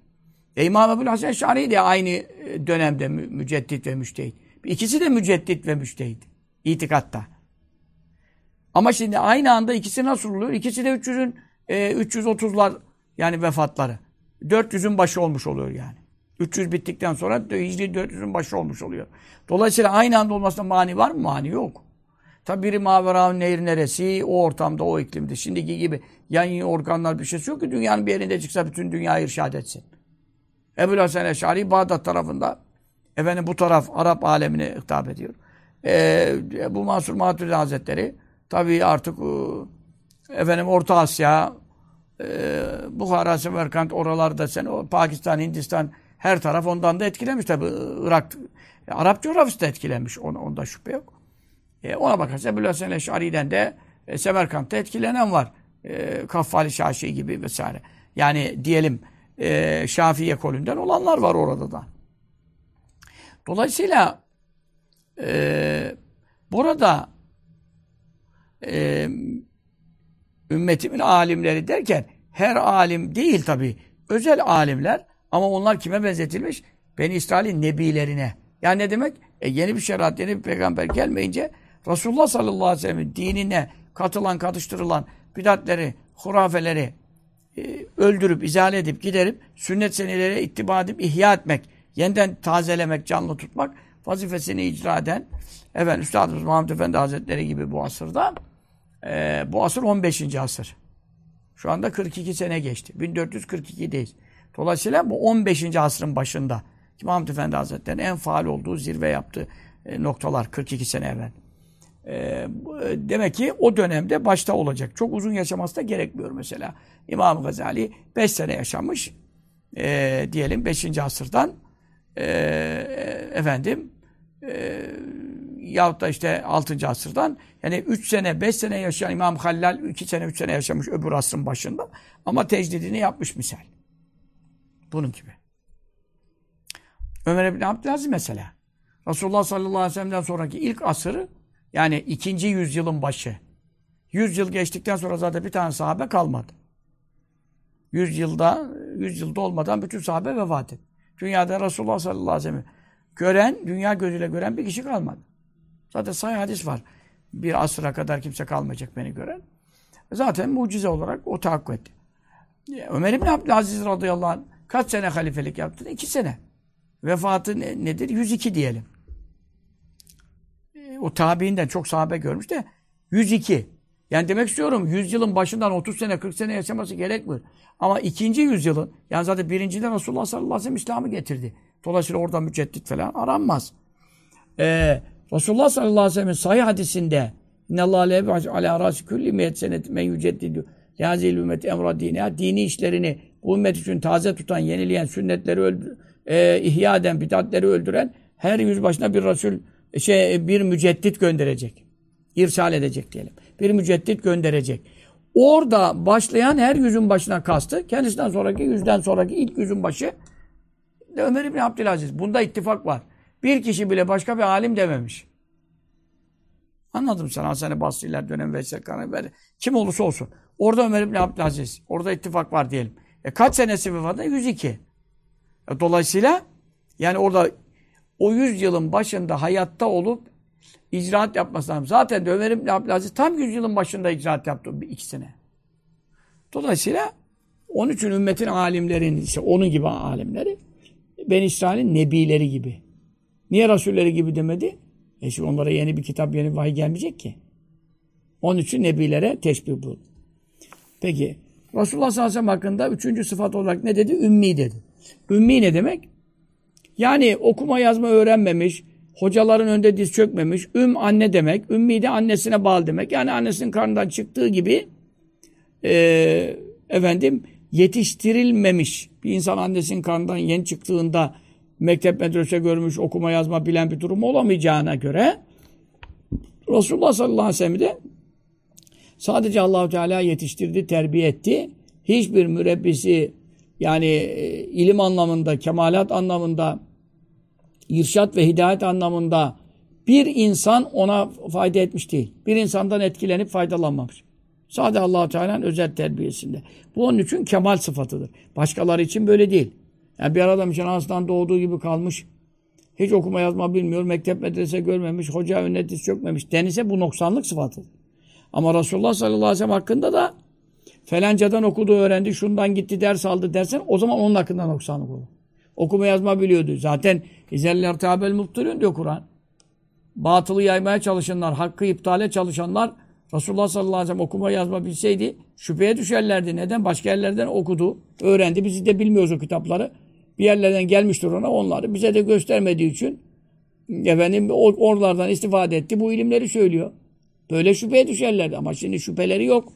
E, İmam Ebu'l Hasan Şari de aynı e, dönemde mü, müceddit ve müçtehit. İkisi de müceddit ve müçtehit. itikatta. Ama şimdi aynı anda ikisi nasıl oluyor? İkisi de 300'ün e, 330'lar yani vefatları. 400'ün başı olmuş oluyor yani. 300 bittikten sonra Hicri 400'ün başı olmuş oluyor. Dolayısıyla aynı anda olmasına mani var mı? Mani yok. Tabi biri Mavera Nehir neresi? O ortamda, o iklimde. Şimdiki gibi yan organlar bir şey yok ki dünyanın bir yerinde çıksa bütün dünyayı irşad etsin. Ebu Hasan Eşari Bağdat tarafında efendim bu taraf Arap alemine hitap ediyor. Ee, bu Mansur Maturidi Hazretleri tabi artık e, efendim Orta Asya e, Bukhara, Semerkant oralarda sen o Pakistan, Hindistan her taraf ondan da etkilenmiş tabi. Irak, Arap coğrafyası da etkilenmiş. Onda şüphe yok. E, ona bakarsa Ebu Hasan Eşari'den de e, Semerkant'ta etkilenen var. E, Kaffali Şaşi gibi vesaire. Yani diyelim e, Şafii ekolünden olanlar var orada da. Dolayısıyla e, burada e, ümmetimin alimleri derken her alim değil tabi. Özel alimler ama onlar kime benzetilmiş? Beni İsrail'in nebilerine. Yani ne demek? E, yeni bir şeriat, yeni bir peygamber gelmeyince Resulullah sallallahu aleyhi ve sellem'in dinine katılan, katıştırılan bidatleri, hurafeleri e, öldürüp, izale edip, giderip, sünnet senelere ittiba edip, ihya etmek, yeniden tazelemek, canlı tutmak vazifesini icra eden efendim, Üstadımız Muhammed Efendi Hazretleri gibi bu asırda e, bu asır 15. asır. Şu anda 42 sene geçti. 1442'deyiz. Dolayısıyla bu 15. asrın başında Muhammed Efendi Hazretleri'nin en faal olduğu, zirve yaptığı e, noktalar 42 sene evvel. E, demek ki o dönemde başta olacak. Çok uzun yaşaması da gerekmiyor mesela. İmam Gazali 5 sene yaşamış. E, diyelim 5. asırdan e, efendim e, yahut da işte 6. asırdan yani 3 sene 5 sene yaşayan İmam Hallal 2 sene 3 sene yaşamış öbür asrın başında ama tecdidini yapmış misal. Bunun gibi. Ömer bin Abdülaziz mesela. Resulullah sallallahu aleyhi ve sellem'den sonraki ilk asırı yani ikinci yüzyılın başı. Yüz yıl geçtikten sonra zaten bir tane sahabe kalmadı. Yüz yılda, yüz yılda olmadan bütün sahabe vefat etti. Dünyada Resulullah sallallahu aleyhi ve sellem'i gören, dünya gözüyle gören bir kişi kalmadı. Zaten sayı hadis var. Bir asıra kadar kimse kalmayacak beni gören. Zaten mucize olarak o tahakkuk etti. Ömer İbni Abdülaziz radıyallahu anh kaç sene halifelik yaptı? İki sene. Vefatı ne, nedir? 102 diyelim. O tabiinden çok sahabe görmüş de 102. Yani demek istiyorum 100 yılın başından 30 sene 40 sene yaşaması gerekmiyor. Ama ikinci yüzyılın yani zaten birincide Resulullah sallallahu aleyhi ve sellem İslam'ı getirdi. Dolayısıyla orada müceddit falan aranmaz. Ee, Resulullah sallallahu aleyhi ve sellem'in sahih hadisinde İnnallâhe lebe alâ râsi külli miyet senet men yüceddidü lihâzîl ümmet emra dînâ dini işlerini bu ümmet için taze tutan, yenileyen, sünnetleri öldür, e, ihya eden, bidatleri öldüren her yüz başına bir Resul şey bir müceddit gönderecek. İrsal edecek diyelim. Bir müceddit gönderecek. Orada başlayan her yüzün başına kastı. Kendisinden sonraki yüzden sonraki ilk yüzün başı Ömer İbni Abdülaziz. Bunda ittifak var. Bir kişi bile başka bir alim dememiş. Anladım sen Hasan-ı Basri'ler dönem vesaire. Kim olursa olsun. Orada Ömer İbni Abdülaziz. Orada ittifak var diyelim. E kaç senesi vefatında? 102. E dolayısıyla yani orada o 100 yılın başında hayatta olup icraat yapması lazım. Zaten de Ömer İbni Abdülaziz tam 100 yılın başında icraat yaptı. Bir, iki sene. Dolayısıyla onun için ümmetin alimlerin, işte onun gibi alimleri Ben İsrail'in nebileri gibi. Niye Rasulleri gibi demedi? E şimdi onlara yeni bir kitap, yeni bir vahiy gelmeyecek ki. Onun için nebilere teşbih bu. Peki Resulullah sallallahu aleyhi ve sellem hakkında üçüncü sıfat olarak ne dedi? Ümmi dedi. Ümmi ne demek? Yani okuma yazma öğrenmemiş, hocaların önünde diz çökmemiş. Üm anne demek. Ümmi de annesine bağlı demek. Yani annesinin karnından çıktığı gibi e, efendim yetiştirilmemiş. Bir insan annesinin karnından yeni çıktığında mektep medrese görmüş, okuma yazma bilen bir durum olamayacağına göre Resulullah sallallahu aleyhi ve sellem de sadece Allahu Teala yetiştirdi, terbiye etti. Hiçbir mürebbisi yani e, ilim anlamında, kemalat anlamında, irşat ve hidayet anlamında bir insan ona fayda etmiş değil. Bir insandan etkilenip faydalanmamış. Sadece allah Teala'nın özel terbiyesinde. Bu onun için kemal sıfatıdır. Başkaları için böyle değil. Yani bir adam için anasından doğduğu gibi kalmış, hiç okuma yazma bilmiyor, mektep medrese görmemiş, hoca önüne diz çökmemiş denise bu noksanlık sıfatıdır. Ama Resulullah sallallahu aleyhi ve sellem hakkında da felancadan okudu, öğrendi, şundan gitti, ders aldı dersen o zaman onun hakkında noksanlık olur. Okuma yazma biliyordu. Zaten İzeller tabel muptırın diyor Kur'an. Batılı yaymaya çalışanlar, hakkı iptale çalışanlar Resulullah sallallahu aleyhi ve sellem okuma yazma bilseydi şüpheye düşerlerdi. Neden? Başka yerlerden okudu, öğrendi. Biz de bilmiyoruz o kitapları. Bir yerlerden gelmiştir ona onları. Bize de göstermediği için efendim oralardan istifade etti. Bu ilimleri söylüyor. Böyle şüpheye düşerlerdi. Ama şimdi şüpheleri yok.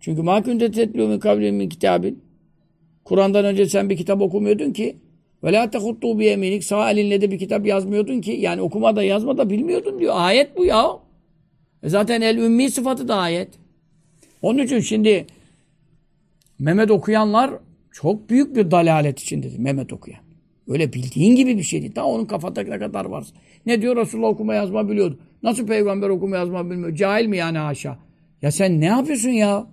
Çünkü ma kunte tetlu min kavlimin kitabin. Kur'an'dan önce sen bir kitap okumuyordun ki ve la tehuttu bi sağ elinle de bir kitap yazmıyordun ki yani okuma da yazma da bilmiyordun diyor. Ayet bu ya. E zaten el ümmi sıfatı da ayet. Onun için şimdi Mehmet okuyanlar çok büyük bir dalalet içindedir Mehmet okuyan. Öyle bildiğin gibi bir şey değil. Daha onun kafada ne kadar varsa. Ne diyor Resulullah okuma yazma biliyordu. Nasıl peygamber okuma yazma bilmiyor? Cahil mi yani haşa? Ya sen ne yapıyorsun ya?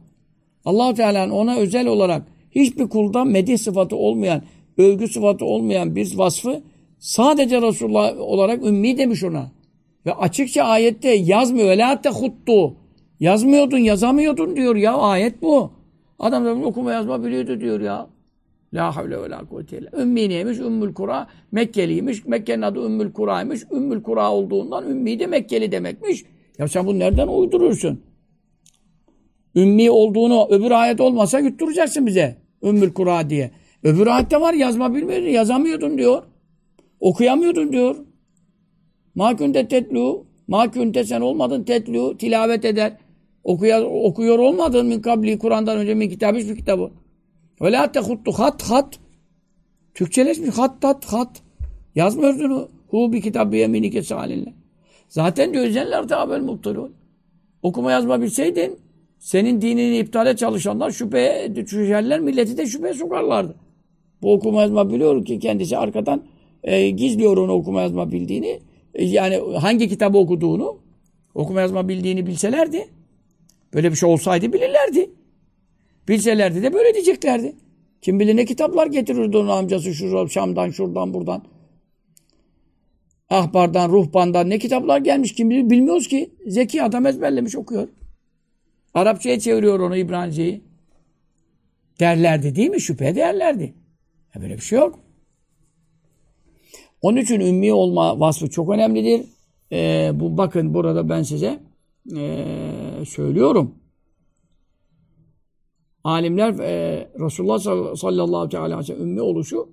allah Teala'nın ona özel olarak hiçbir kulda medih sıfatı olmayan, övgü sıfatı olmayan bir vasfı sadece Resulullah olarak ümmi demiş ona. Ve açıkça ayette yazmıyor. La tehuttu. Yazmıyordun, yazamıyordun diyor ya. Ayet bu. Adam da okuma yazma biliyordu diyor ya. La havle ve la kuvvete illa. Ümmi neymiş? Ümmül Kura Mekkeliymiş. Mekke'nin adı Ümmül Kura'ymış. Ümmül Kura olduğundan Ümmi de Mekkeli demekmiş. Ya sen bunu nereden uyduruyorsun? Ümmi olduğunu öbür ayet olmasa yutturacaksın bize. Ümmül Kura diye. Öbür ayette var yazma bilmiyordun, yazamıyordun diyor. Okuyamıyordun diyor. Ma kunte tetlu. Ma kunte sen olmadın tetlu. Tilavet eder. Okuyor, okuyor olmadın min kabli Kur'an'dan önce min kitabı hiçbir kitabı. Ve la tehuttu hat hat. Türkçeleşmiş hat hat hat. Yazmıyordun hu bir kitap bir yeminike salinle. Zaten diyor özeller tabel muttalun. Okuma yazma bilseydin senin dinini iptale çalışanlar şüpheye düşerler, milleti de şüpheye sokarlardı. Bu okuma yazma biliyor ki kendisi arkadan e, gizliyor onu okuma yazma bildiğini. E, yani hangi kitabı okuduğunu, okuma yazma bildiğini bilselerdi, böyle bir şey olsaydı bilirlerdi. Bilselerdi de böyle diyeceklerdi. Kim bilir ne kitaplar getirirdi onun amcası şu Şam'dan, şuradan, buradan. Ahbardan, ruhbandan ne kitaplar gelmiş kim bilir bilmiyoruz ki. Zeki adam ezberlemiş okuyor. Arapçaya çeviriyor onu İbranice'yi. Derlerdi değil mi? Şüphe derlerdi. Böyle bir şey yok. Onun için ümmi olma vasfı çok önemlidir. Ee, bu bakın burada ben size e, söylüyorum. Alimler e, Resulullah sallallahu aleyhi ve sellem ümmi oluşu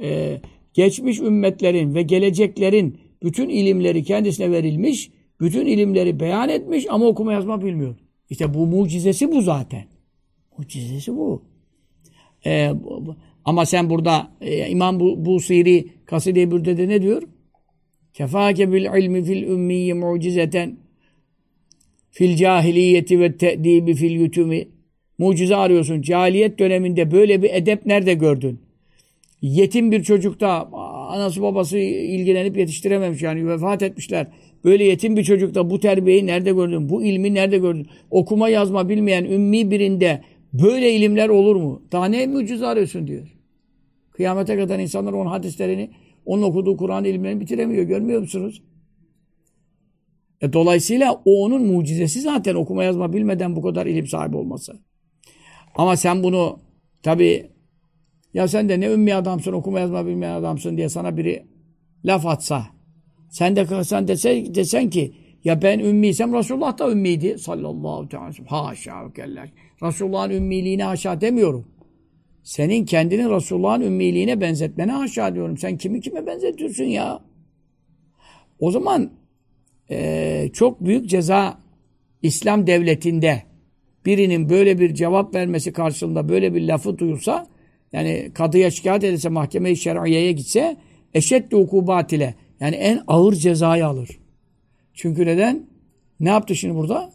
e, geçmiş ümmetlerin ve geleceklerin bütün ilimleri kendisine verilmiş, bütün ilimleri beyan etmiş ama okuma yazma bilmiyor. İşte bu mucizesi bu zaten. Mucizesi bu. Ee, ama sen burada e, İmam bu, Busiri Kaside-i Bürde'de ne diyor? Kefâke bil ilmi fil ümmiyyi mucizeten fil cahiliyeti ve te'dibi fil yutumi mucize arıyorsun. Cahiliyet döneminde böyle bir edep nerede gördün? Yetim bir çocukta anası babası ilgilenip yetiştirememiş yani vefat etmişler. Böyle yetim bir çocukta bu terbiyeyi nerede gördün? Bu ilmi nerede gördün? Okuma yazma bilmeyen ümmi birinde böyle ilimler olur mu? Daha ne mucize arıyorsun diyor. Kıyamete kadar insanlar onun hadislerini, onun okuduğu Kur'an ilimlerini bitiremiyor. Görmüyor musunuz? E dolayısıyla o onun mucizesi zaten okuma yazma bilmeden bu kadar ilim sahibi olması. Ama sen bunu tabi ya sen de ne ümmi adamsın, okuma yazma bilmeyen adamsın diye sana biri laf atsa, sen de kalksan dese, desen ki ya ben ümmiysem Resulullah da ümmiydi sallallahu aleyhi ve sellem. Haşa ve kella. Resulullah'ın ümmiliğine haşa demiyorum. Senin kendini Resulullah'ın ümmiliğine benzetmene haşa diyorum. Sen kimi kime benzetiyorsun ya? O zaman e, çok büyük ceza İslam devletinde birinin böyle bir cevap vermesi karşılığında böyle bir lafı duyursa yani kadıya şikayet edilse mahkeme-i şer'iyeye gitse eşeddi hukubat ile yani en ağır cezayı alır. Çünkü neden? Ne yaptı şimdi burada?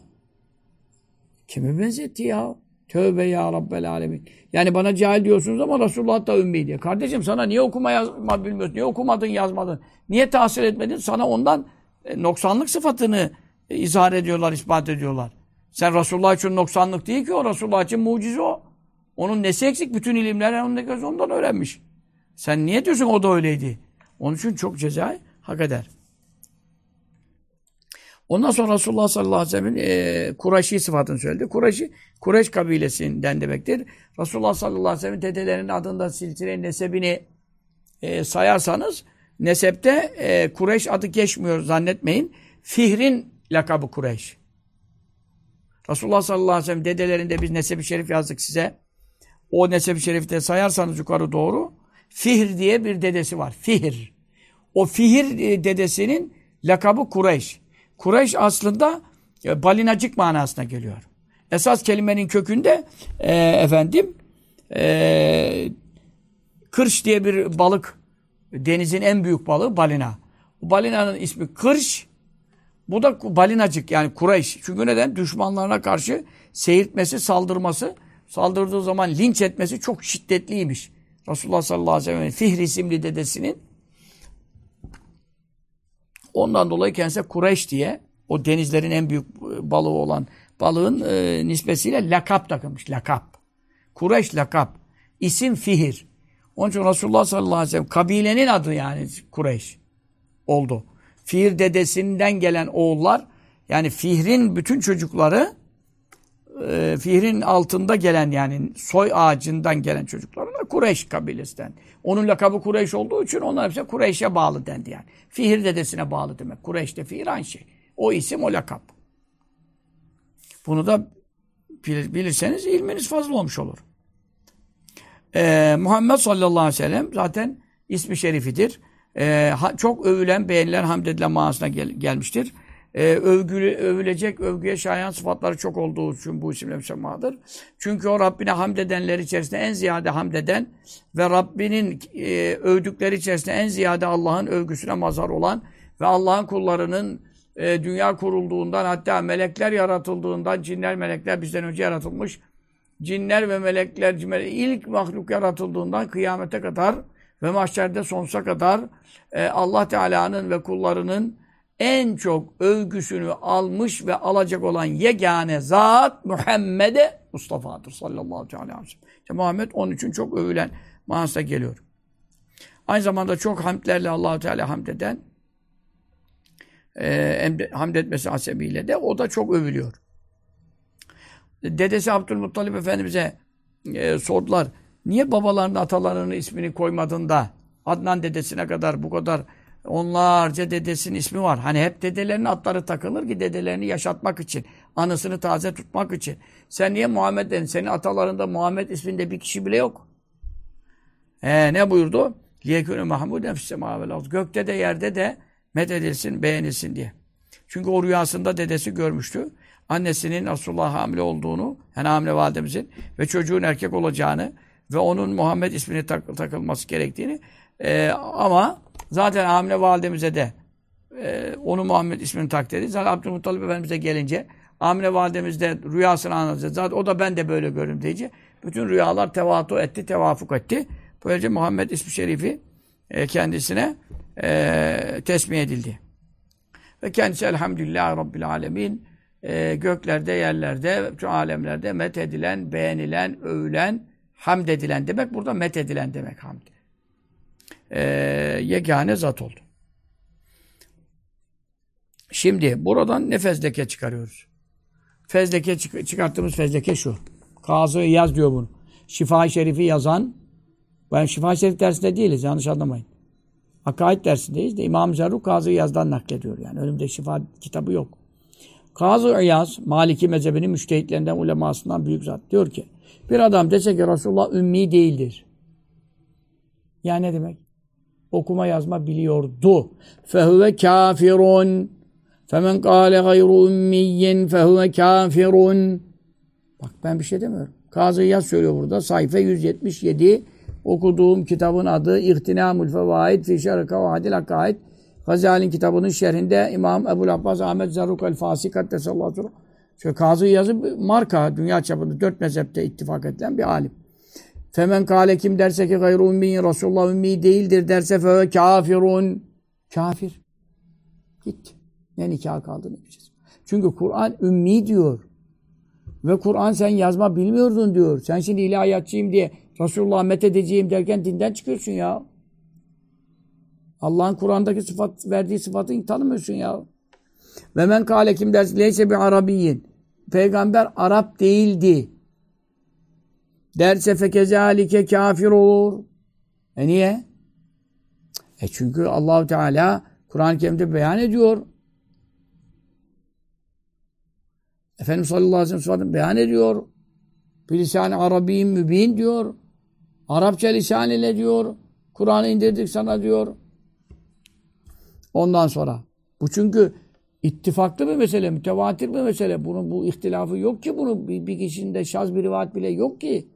Kime benzetti ya? Tövbe ya Rabbel alemin. Yani bana cahil diyorsunuz ama Resulullah da ümmi diye. Kardeşim sana niye okuma yazma bilmiyorsun? Niye okumadın yazmadın? Niye tahsil etmedin? Sana ondan e, noksanlık sıfatını e, izhar ediyorlar, ispat ediyorlar. Sen Resulullah için noksanlık değil ki o. Resulullah için mucize o. Onun nesi eksik? Bütün ilimler onun ondan öğrenmiş. Sen niye diyorsun o da öyleydi? Onun için çok ceza hak eder. Ondan sonra Resulullah sallallahu aleyhi ve sellem'in e, Kureyşi sıfatını söyledi. Kureyşi, Kureyş kabilesinden demektir. Resulullah sallallahu aleyhi ve sellem'in dedelerinin adında silsile nesebini e, sayarsanız nesepte e, Kureyş adı geçmiyor zannetmeyin. Fihrin lakabı Kureyş. Resulullah sallallahu aleyhi ve sellem dedelerinde biz nesebi şerif yazdık size. O nesebi şerifte sayarsanız yukarı doğru Fihr diye bir dedesi var. Fihr. O Fihr dedesinin lakabı Kureyş. Kureyş aslında e, balinacık manasına geliyor. Esas kelimenin kökünde e, efendim e, kırş diye bir balık denizin en büyük balığı balina. Bu balinanın ismi kırş. Bu da balinacık yani Kureyş. Çünkü neden? Düşmanlarına karşı seyirtmesi, saldırması, saldırdığı zaman linç etmesi çok şiddetliymiş. Resulullah sallallahu aleyhi ve sellem'in Fihr isimli dedesinin ondan dolayı kendisine Kureyş diye o denizlerin en büyük e, balığı olan balığın e, nispesiyle lakap takılmış. Lakap. Kureyş lakap. İsim Fihir. Onun için Resulullah sallallahu aleyhi ve sellem kabilenin adı yani Kureyş oldu. Fihir dedesinden gelen oğullar yani Fihr'in bütün çocukları e, Fihr'in altında gelen yani soy ağacından gelen çocuklar da Kureyş kabilesinden. Onun lakabı Kureyş olduğu için onlar hepsi Kureyş'e bağlı dendi yani. Fihr dedesine bağlı demek. Kureyş de Fihr aynı şey. O isim o lakap. Bunu da bilirseniz ilminiz fazla olmuş olur. Ee, Muhammed sallallahu aleyhi ve sellem zaten ismi şerifidir. Ee, çok övülen, beğenilen, hamd edilen manasına gel gelmiştir e, övgülü, övülecek, övgüye şayan sıfatları çok olduğu için bu isimle müsemmadır. Çünkü o Rabbine hamd edenler içerisinde en ziyade hamd eden ve Rabbinin e, övdükleri içerisinde en ziyade Allah'ın övgüsüne mazhar olan ve Allah'ın kullarının e, dünya kurulduğundan hatta melekler yaratıldığından cinler melekler bizden önce yaratılmış cinler ve melekler ilk mahluk yaratıldığından kıyamete kadar ve mahşerde sonsuza kadar e, Allah Teala'nın ve kullarının en çok övgüsünü almış ve alacak olan yegane zat Muhammed'e Mustafa'dır sallallahu aleyhi ve sellem. İşte Muhammed onun için çok övülen manasına geliyor. Aynı zamanda çok hamdlerle allah Teala hamd eden e, hamd etmesi hasebiyle de o da çok övülüyor. Dedesi Abdülmuttalip Efendimiz'e e, sordular. Niye babalarının atalarının ismini koymadın da Adnan dedesine kadar bu kadar Onlarca dedesinin ismi var. Hani hep dedelerinin adları takılır ki dedelerini yaşatmak için. Anısını taze tutmak için. Sen niye Muhammed dedin? Senin atalarında Muhammed isminde bir kişi bile yok. Ee, ne buyurdu? Liyekûnü mahmûden fissemâ Gökte de yerde de mededilsin, beğenilsin diye. Çünkü o rüyasında dedesi görmüştü. Annesinin Resulullah hamile olduğunu, yani hamile validemizin ve çocuğun erkek olacağını ve onun Muhammed ismini tak takılması gerektiğini e, ama Zaten Amine validemize de e, onu Muhammed ismini takdir. Zaten Abdülmuttalip Efendimiz'e gelince Amine validemiz de rüyasını anlatacak. Zaten o da ben de böyle görürüm diyece. Bütün rüyalar tevatu etti, tevafuk etti. Böylece Muhammed ismi şerifi e, kendisine e, tesmih edildi. Ve kendisi elhamdülillah Rabbil alemin e, göklerde, yerlerde, bütün alemlerde met edilen, beğenilen, övülen, hamd edilen demek. Burada met edilen demek hamd e, yegane zat oldu. Şimdi buradan ne fezleke çıkarıyoruz? Fezleke çık çıkarttığımız fezleke şu. Kazı yaz diyor bunu. Şifa-i Şerif'i yazan ben Şifa-i Şerif dersinde değiliz yanlış anlamayın. Akaid dersindeyiz de İmam Zerruk Kazı Yaz'dan naklediyor. Yani önümde şifa kitabı yok. Kazı Yaz, Maliki mezhebinin müştehitlerinden, ulemasından büyük zat. Diyor ki, bir adam dese ki Resulullah ümmi değildir. Yani ne demek? Okuma yazma biliyordu. Fehuve kafirun. Femen kâle gayru ümmiyyin fehuve kafirun. Bak ben bir şey demiyorum. Kazı Yaz söylüyor burada. Sayfa 177. Okuduğum kitabın adı İhtinamul Fevaid fi Şerh Kavadil Hakaid. Gazali'nin kitabının şerhinde İmam Ebu Abbas Ahmet Zarruk el-Fasi Kaddesallahu Şöyle Kazı yazı marka dünya çapında dört mezhepte ittifak edilen bir alim. Femen kâle kim derse ki gayru ümmiyin Resulullah ümmi değildir derse fe kafirun. Kafir. Gitti. Ne nikah kaldı ne bileceğiz. Çünkü Kur'an ümmi diyor. Ve Kur'an sen yazma bilmiyordun diyor. Sen şimdi ilahiyatçıyım diye Resulullah methedeceğim derken dinden çıkıyorsun ya. Allah'ın Kur'an'daki sıfat verdiği sıfatı tanımıyorsun ya. Ve men kâle kim derse leyse bir arabiyyin. Peygamber Arap değildi. Derse fekezalike kafir olur. E niye? E çünkü Allahu Teala Kur'an-ı Kerim'de beyan ediyor. Efendimiz sallallahu aleyhi ve sellem beyan ediyor. Bir lisan-ı Arabiyin mübin diyor. Arapça lisan ile diyor. Kur'an'ı indirdik sana diyor. Ondan sonra. Bu çünkü ittifaklı bir mesele, mütevatir bir mesele. Bunun bu ihtilafı yok ki bunun bir, bir kişinin de şaz bir rivayet bile yok ki.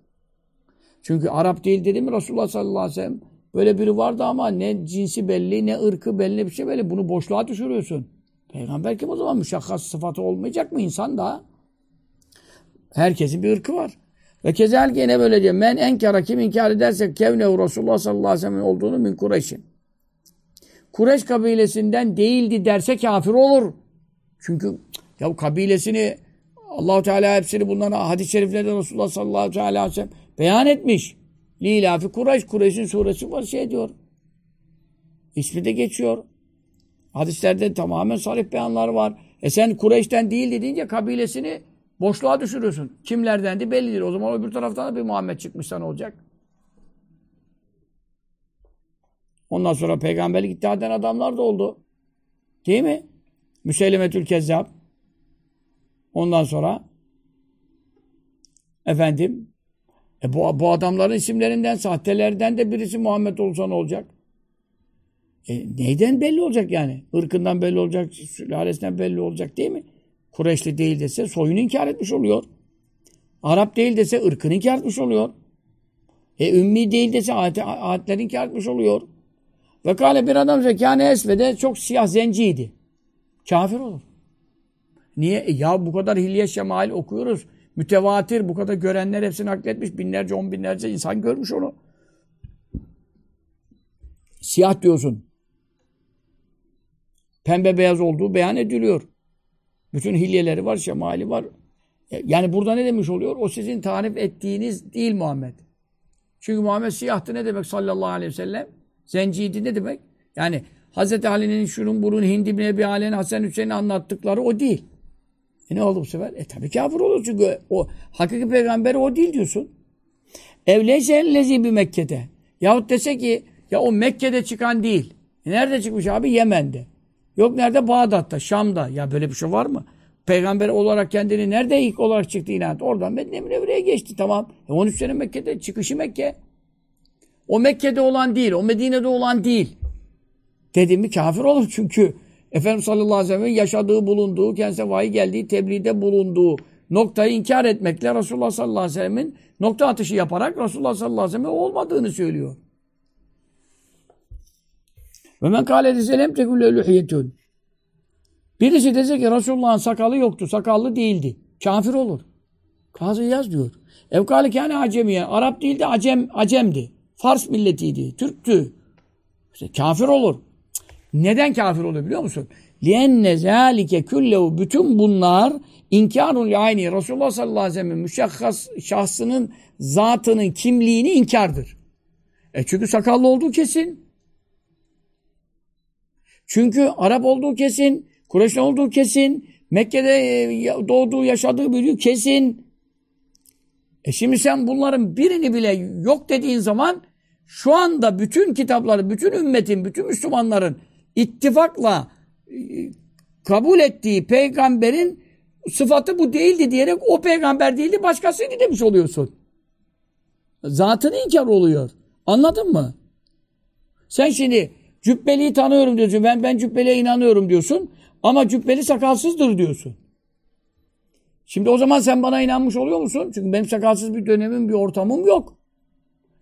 Çünkü Arap değil dedi mi Resulullah sallallahu aleyhi ve sellem? Böyle biri vardı ama ne cinsi belli, ne ırkı belli bir şey belli. Bunu boşluğa düşürüyorsun. Peygamber kim o zaman? Müşakkas sıfatı olmayacak mı insan da? Herkesin bir ırkı var. Ve kezel gene böylece men enkara kim inkar ederse kevnehu Resulullah sallallahu aleyhi ve sellem olduğunu min Kureyş'in. Kureş kabilesinden değildi derse kafir olur. Çünkü ya kabilesini Allahu Teala hepsini bunlara hadis-i şeriflerde Resulullah sallallahu aleyhi ve sellem beyan etmiş. Lilafi Kureyş, Kureyş'in suresi var şey diyor. İsmi de geçiyor. Hadislerde tamamen sarih beyanlar var. E sen Kureyş'ten değil deyince kabilesini boşluğa düşürüyorsun. Kimlerdendi bellidir. O zaman öbür taraftan da bir Muhammed çıkmışsa ne olacak? Ondan sonra peygamberlik iddia eden adamlar da oldu. Değil mi? Müseylemetül Kezzab. Ondan sonra efendim e bu, bu adamların isimlerinden, sahtelerden de birisi Muhammed olsa ne olacak? E, neyden belli olacak yani? Irkından belli olacak, sülalesinden belli olacak değil mi? Kureşli değil dese soyunu inkar etmiş oluyor. Arap değil dese ırkını inkar etmiş oluyor. E ümmi değil dese ayetleri inkar etmiş oluyor. Ve kale bir adam zekâne esvede çok siyah zenciydi. Kafir olur. Niye? E ya bu kadar hilye şemail okuyoruz. Mütevatir bu kadar görenler hepsini nakletmiş. Binlerce on binlerce insan görmüş onu. Siyah diyorsun. Pembe beyaz olduğu beyan ediliyor. Bütün hilyeleri var, şemali var. E, yani burada ne demiş oluyor? O sizin tarif ettiğiniz değil Muhammed. Çünkü Muhammed siyahtı ne demek sallallahu aleyhi ve sellem? Zenciydi ne demek? Yani Hz. Ali'nin şunun burun Hindi bin Ebi Ali'nin Hasan Hüseyin'i anlattıkları o değil. E ne oldu bu sefer? E tabi kafir olur çünkü o hakiki peygamberi o değil diyorsun. Evleyse ellezi bir Mekke'de. Yahut dese ki ya o Mekke'de çıkan değil. E nerede çıkmış abi? Yemen'de. Yok nerede? Bağdat'ta, Şam'da. Ya böyle bir şey var mı? Peygamber olarak kendini nerede ilk olarak çıktı ilan etti? Oradan Medine Münevvere'ye geçti tamam. E 13 sene Mekke'de çıkışı Mekke. O Mekke'de olan değil, o Medine'de olan değil. Dedim mi kafir olur çünkü Efendimiz sallallahu aleyhi ve sellem'in yaşadığı, bulunduğu, kendisine vahiy geldiği, tebliğde bulunduğu noktayı inkar etmekle Resulullah sallallahu aleyhi ve sellem'in nokta atışı yaparak Resulullah sallallahu aleyhi ve sellem'in olmadığını söylüyor. Ve men kâle deselem lühiyetün. Birisi dese ki Resulullah'ın sakalı yoktu, sakallı değildi. Kafir olur. Kazı yaz diyor. Evkâle kâne acemiye. Arap değildi, acem, acemdi. Fars milletiydi, Türktü. İşte kafir olur. Neden kafir olur biliyor musun? لِيَنَّ ذَٰلِكَ كُلَّهُ Bütün bunlar inkarun aynı. Resulullah sallallahu aleyhi ve sellem müşahhas şahsının zatının kimliğini inkardır. E çünkü sakallı olduğu kesin. Çünkü Arap olduğu kesin, Kureyşli olduğu kesin, Mekke'de e, doğduğu, yaşadığı, büyüdüğü kesin. E şimdi sen bunların birini bile yok dediğin zaman şu anda bütün kitapları, bütün ümmetin, bütün Müslümanların ittifakla e, kabul ettiği peygamberin sıfatı bu değildi diyerek o peygamber değildi başkasıydı demiş oluyorsun. Zatını inkar oluyor. Anladın mı? Sen şimdi cübbeliyi tanıyorum diyorsun. Ben ben cübbeliye inanıyorum diyorsun. Ama cübbeli sakalsızdır diyorsun. Şimdi o zaman sen bana inanmış oluyor musun? Çünkü benim sakalsız bir dönemim, bir ortamım yok.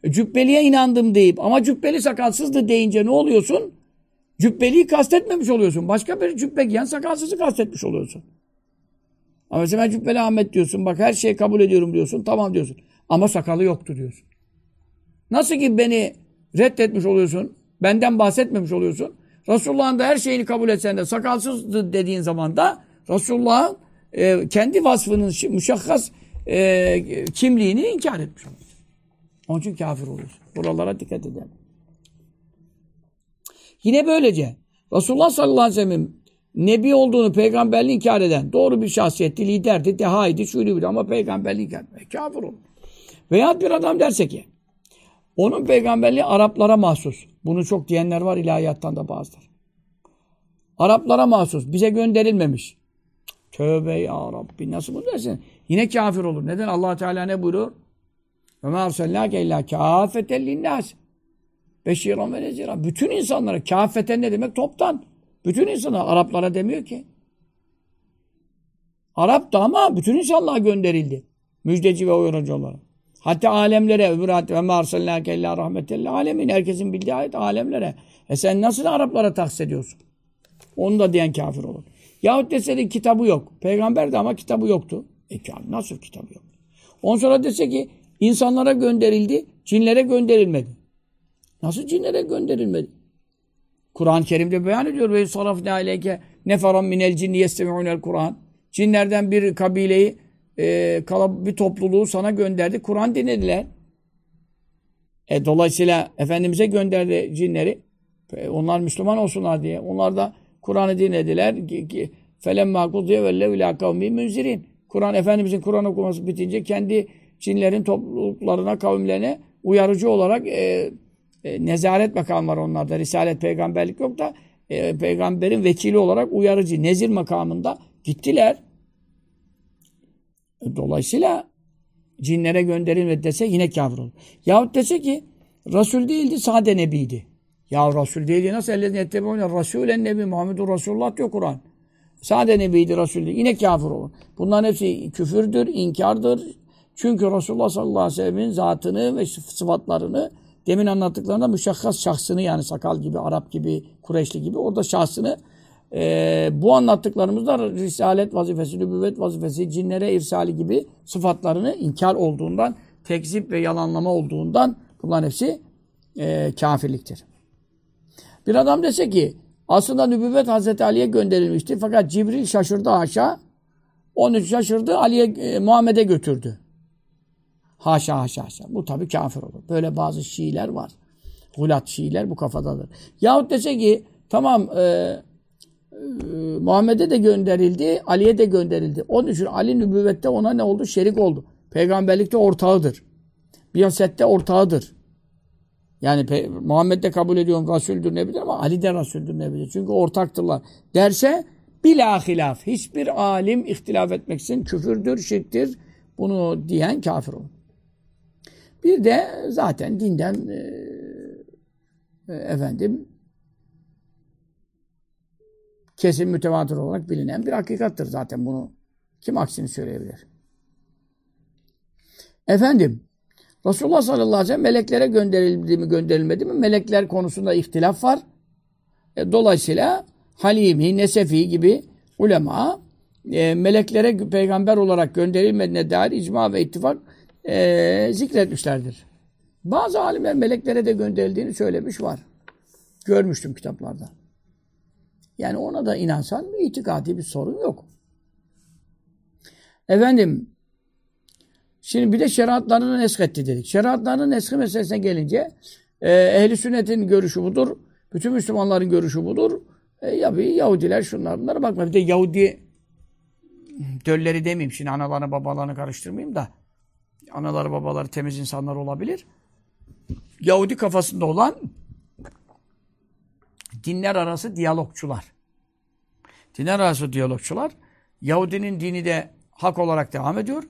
E, cübbeliye inandım deyip ama cübbeli sakalsızdı deyince ne oluyorsun? Cübbeliyi kastetmemiş oluyorsun. Başka bir cübbe giyen sakalsızı kastetmiş oluyorsun. Ama mesela Cübbeli Ahmet diyorsun. Bak her şeyi kabul ediyorum diyorsun. Tamam diyorsun. Ama sakalı yoktu diyorsun. Nasıl ki beni reddetmiş oluyorsun. Benden bahsetmemiş oluyorsun. Resulullah'ın da her şeyini kabul etsen de sakalsızdı dediğin zaman da Resulullah'ın e, kendi vasfının müşakkas e, kimliğini inkar etmiş oluyorsun. Onun için kafir oluyorsun. Buralara dikkat edelim. Yine böylece Resulullah sallallahu aleyhi ve sellem Nebi olduğunu, peygamberliği inkar eden doğru bir şahsiyetti, liderdi, dehaydı, şuydu buydu ama peygamberliği inkar etmek kafir olur. Veya bir adam derse ki onun peygamberliği Araplara mahsus. Bunu çok diyenler var ilahiyattan da bazıları. Araplara mahsus. Bize gönderilmemiş. Tövbe ya Rabbi. Nasıl bunu dersin? Yine kafir olur. Neden? allah Teala ne buyuruyor? Ve mâ arsellâke illâ kâfeten Beşîran ve nezîran. Bütün insanlara kâfeten ne demek? Toptan. Bütün insanlar. Araplara demiyor ki. Arap da ama bütün insanlığa gönderildi. Müjdeci ve uyarıcı olarak. Hatta alemlere öbür ayet ve marsallâke illâ rahmetellâ alemin. Herkesin bildiği ayet alemlere. E sen nasıl Araplara tahsis ediyorsun? Onu da diyen kafir olur. Yahut dese de kitabı yok. Peygamber de ama kitabı yoktu. E nasıl kitabı yok? Ondan sonra dese ki insanlara gönderildi, cinlere gönderilmedi. Nasıl cinlere gönderilmedi? Kur'an-ı Kerim'de beyan ediyor. Ve sarafne aleyke neferan minel cinni yestemi'unel Kur'an. Cinlerden bir kabileyi e, bir topluluğu sana gönderdi. Kur'an dinlediler. E, dolayısıyla Efendimiz'e gönderdi cinleri. E, onlar Müslüman olsunlar diye. Onlar da Kur'an'ı dinlediler. فَلَمَّا قُضِيَ وَلَّوْ اِلَى قَوْمِي مُنْزِرِينَ Kur'an, Efendimiz'in Kur'an okuması bitince kendi cinlerin topluluklarına, kavimlerine uyarıcı olarak e, e, nezaret makam var onlarda. Risalet, peygamberlik yok da e, peygamberin vekili olarak uyarıcı, nezir makamında gittiler. Dolayısıyla cinlere gönderilmedi dese yine kafir olur. Yahut dese ki Resul değildi, sade nebiydi. Ya Resul değildi nasıl ellezine ettebeûne Resulen nebi Muhammedur Resulullah diyor Kur'an. Sade nebiydi, Resul değil. Yine kafir olur. Bunların hepsi küfürdür, inkardır. Çünkü Resulullah sallallahu aleyhi ve sellem'in zatını ve sıfatlarını demin anlattıklarında müşahhas şahsını yani sakal gibi, Arap gibi, Kureyşli gibi orada şahsını e, bu anlattıklarımızda risalet vazifesi, nübüvvet vazifesi, cinlere irsali gibi sıfatlarını inkar olduğundan, tekzip ve yalanlama olduğundan bunların hepsi e, kafirliktir. Bir adam dese ki aslında nübüvvet Hazreti Ali'ye gönderilmişti fakat Cibril şaşırdı haşa. Onun şaşırdı Ali'ye e, Muhammed'e götürdü. Haşa haşa haşa. Bu tabi kafir olur. Böyle bazı Şiiler var. Hulat Şiiler bu kafadadır. Yahut dese ki tamam e, e, Muhammed'e de gönderildi, Ali'ye de gönderildi. Onun için Ali nübüvvette ona ne oldu? Şerik oldu. Peygamberlikte ortağıdır. Biyasette ortağıdır. Yani Muhammed de kabul ediyorum Resul'dür ne bilir ama Ali de Resul'dür ne bilir. Çünkü ortaktırlar. Derse bila hilaf. Hiçbir alim ihtilaf etmeksin küfürdür, şirktir. Bunu diyen kafir olur. Bir de zaten dinden e, e, efendim kesin mütevatir olarak bilinen bir hakikattır zaten bunu. Kim aksini söyleyebilir? Efendim, Resulullah sallallahu aleyhi ve sellem meleklere gönderildi mi gönderilmedi mi? Melekler konusunda ihtilaf var. E, dolayısıyla Halimi, Nesefi gibi ulema e, meleklere peygamber olarak gönderilmediğine dair icma ve ittifak e, zikretmişlerdir. Bazı alimler meleklere de gönderildiğini söylemiş var. Görmüştüm kitaplarda. Yani ona da inansan itikadi bir sorun yok. Efendim Şimdi bir de şeriatlarını nesketti dedik. Şeriatlarının neski meselesine gelince e, ehli sünnetin görüşü budur. Bütün Müslümanların görüşü budur. E, ya bir Yahudiler şunlar bunlara bakma. Bir de Yahudi dölleri demeyeyim. Şimdi analarını babalarını karıştırmayayım da. Anaları babaları temiz insanlar olabilir. Yahudi kafasında olan dinler arası diyalogçular. Dinler arası diyalogçular. Yahudinin dini de hak olarak devam ediyor.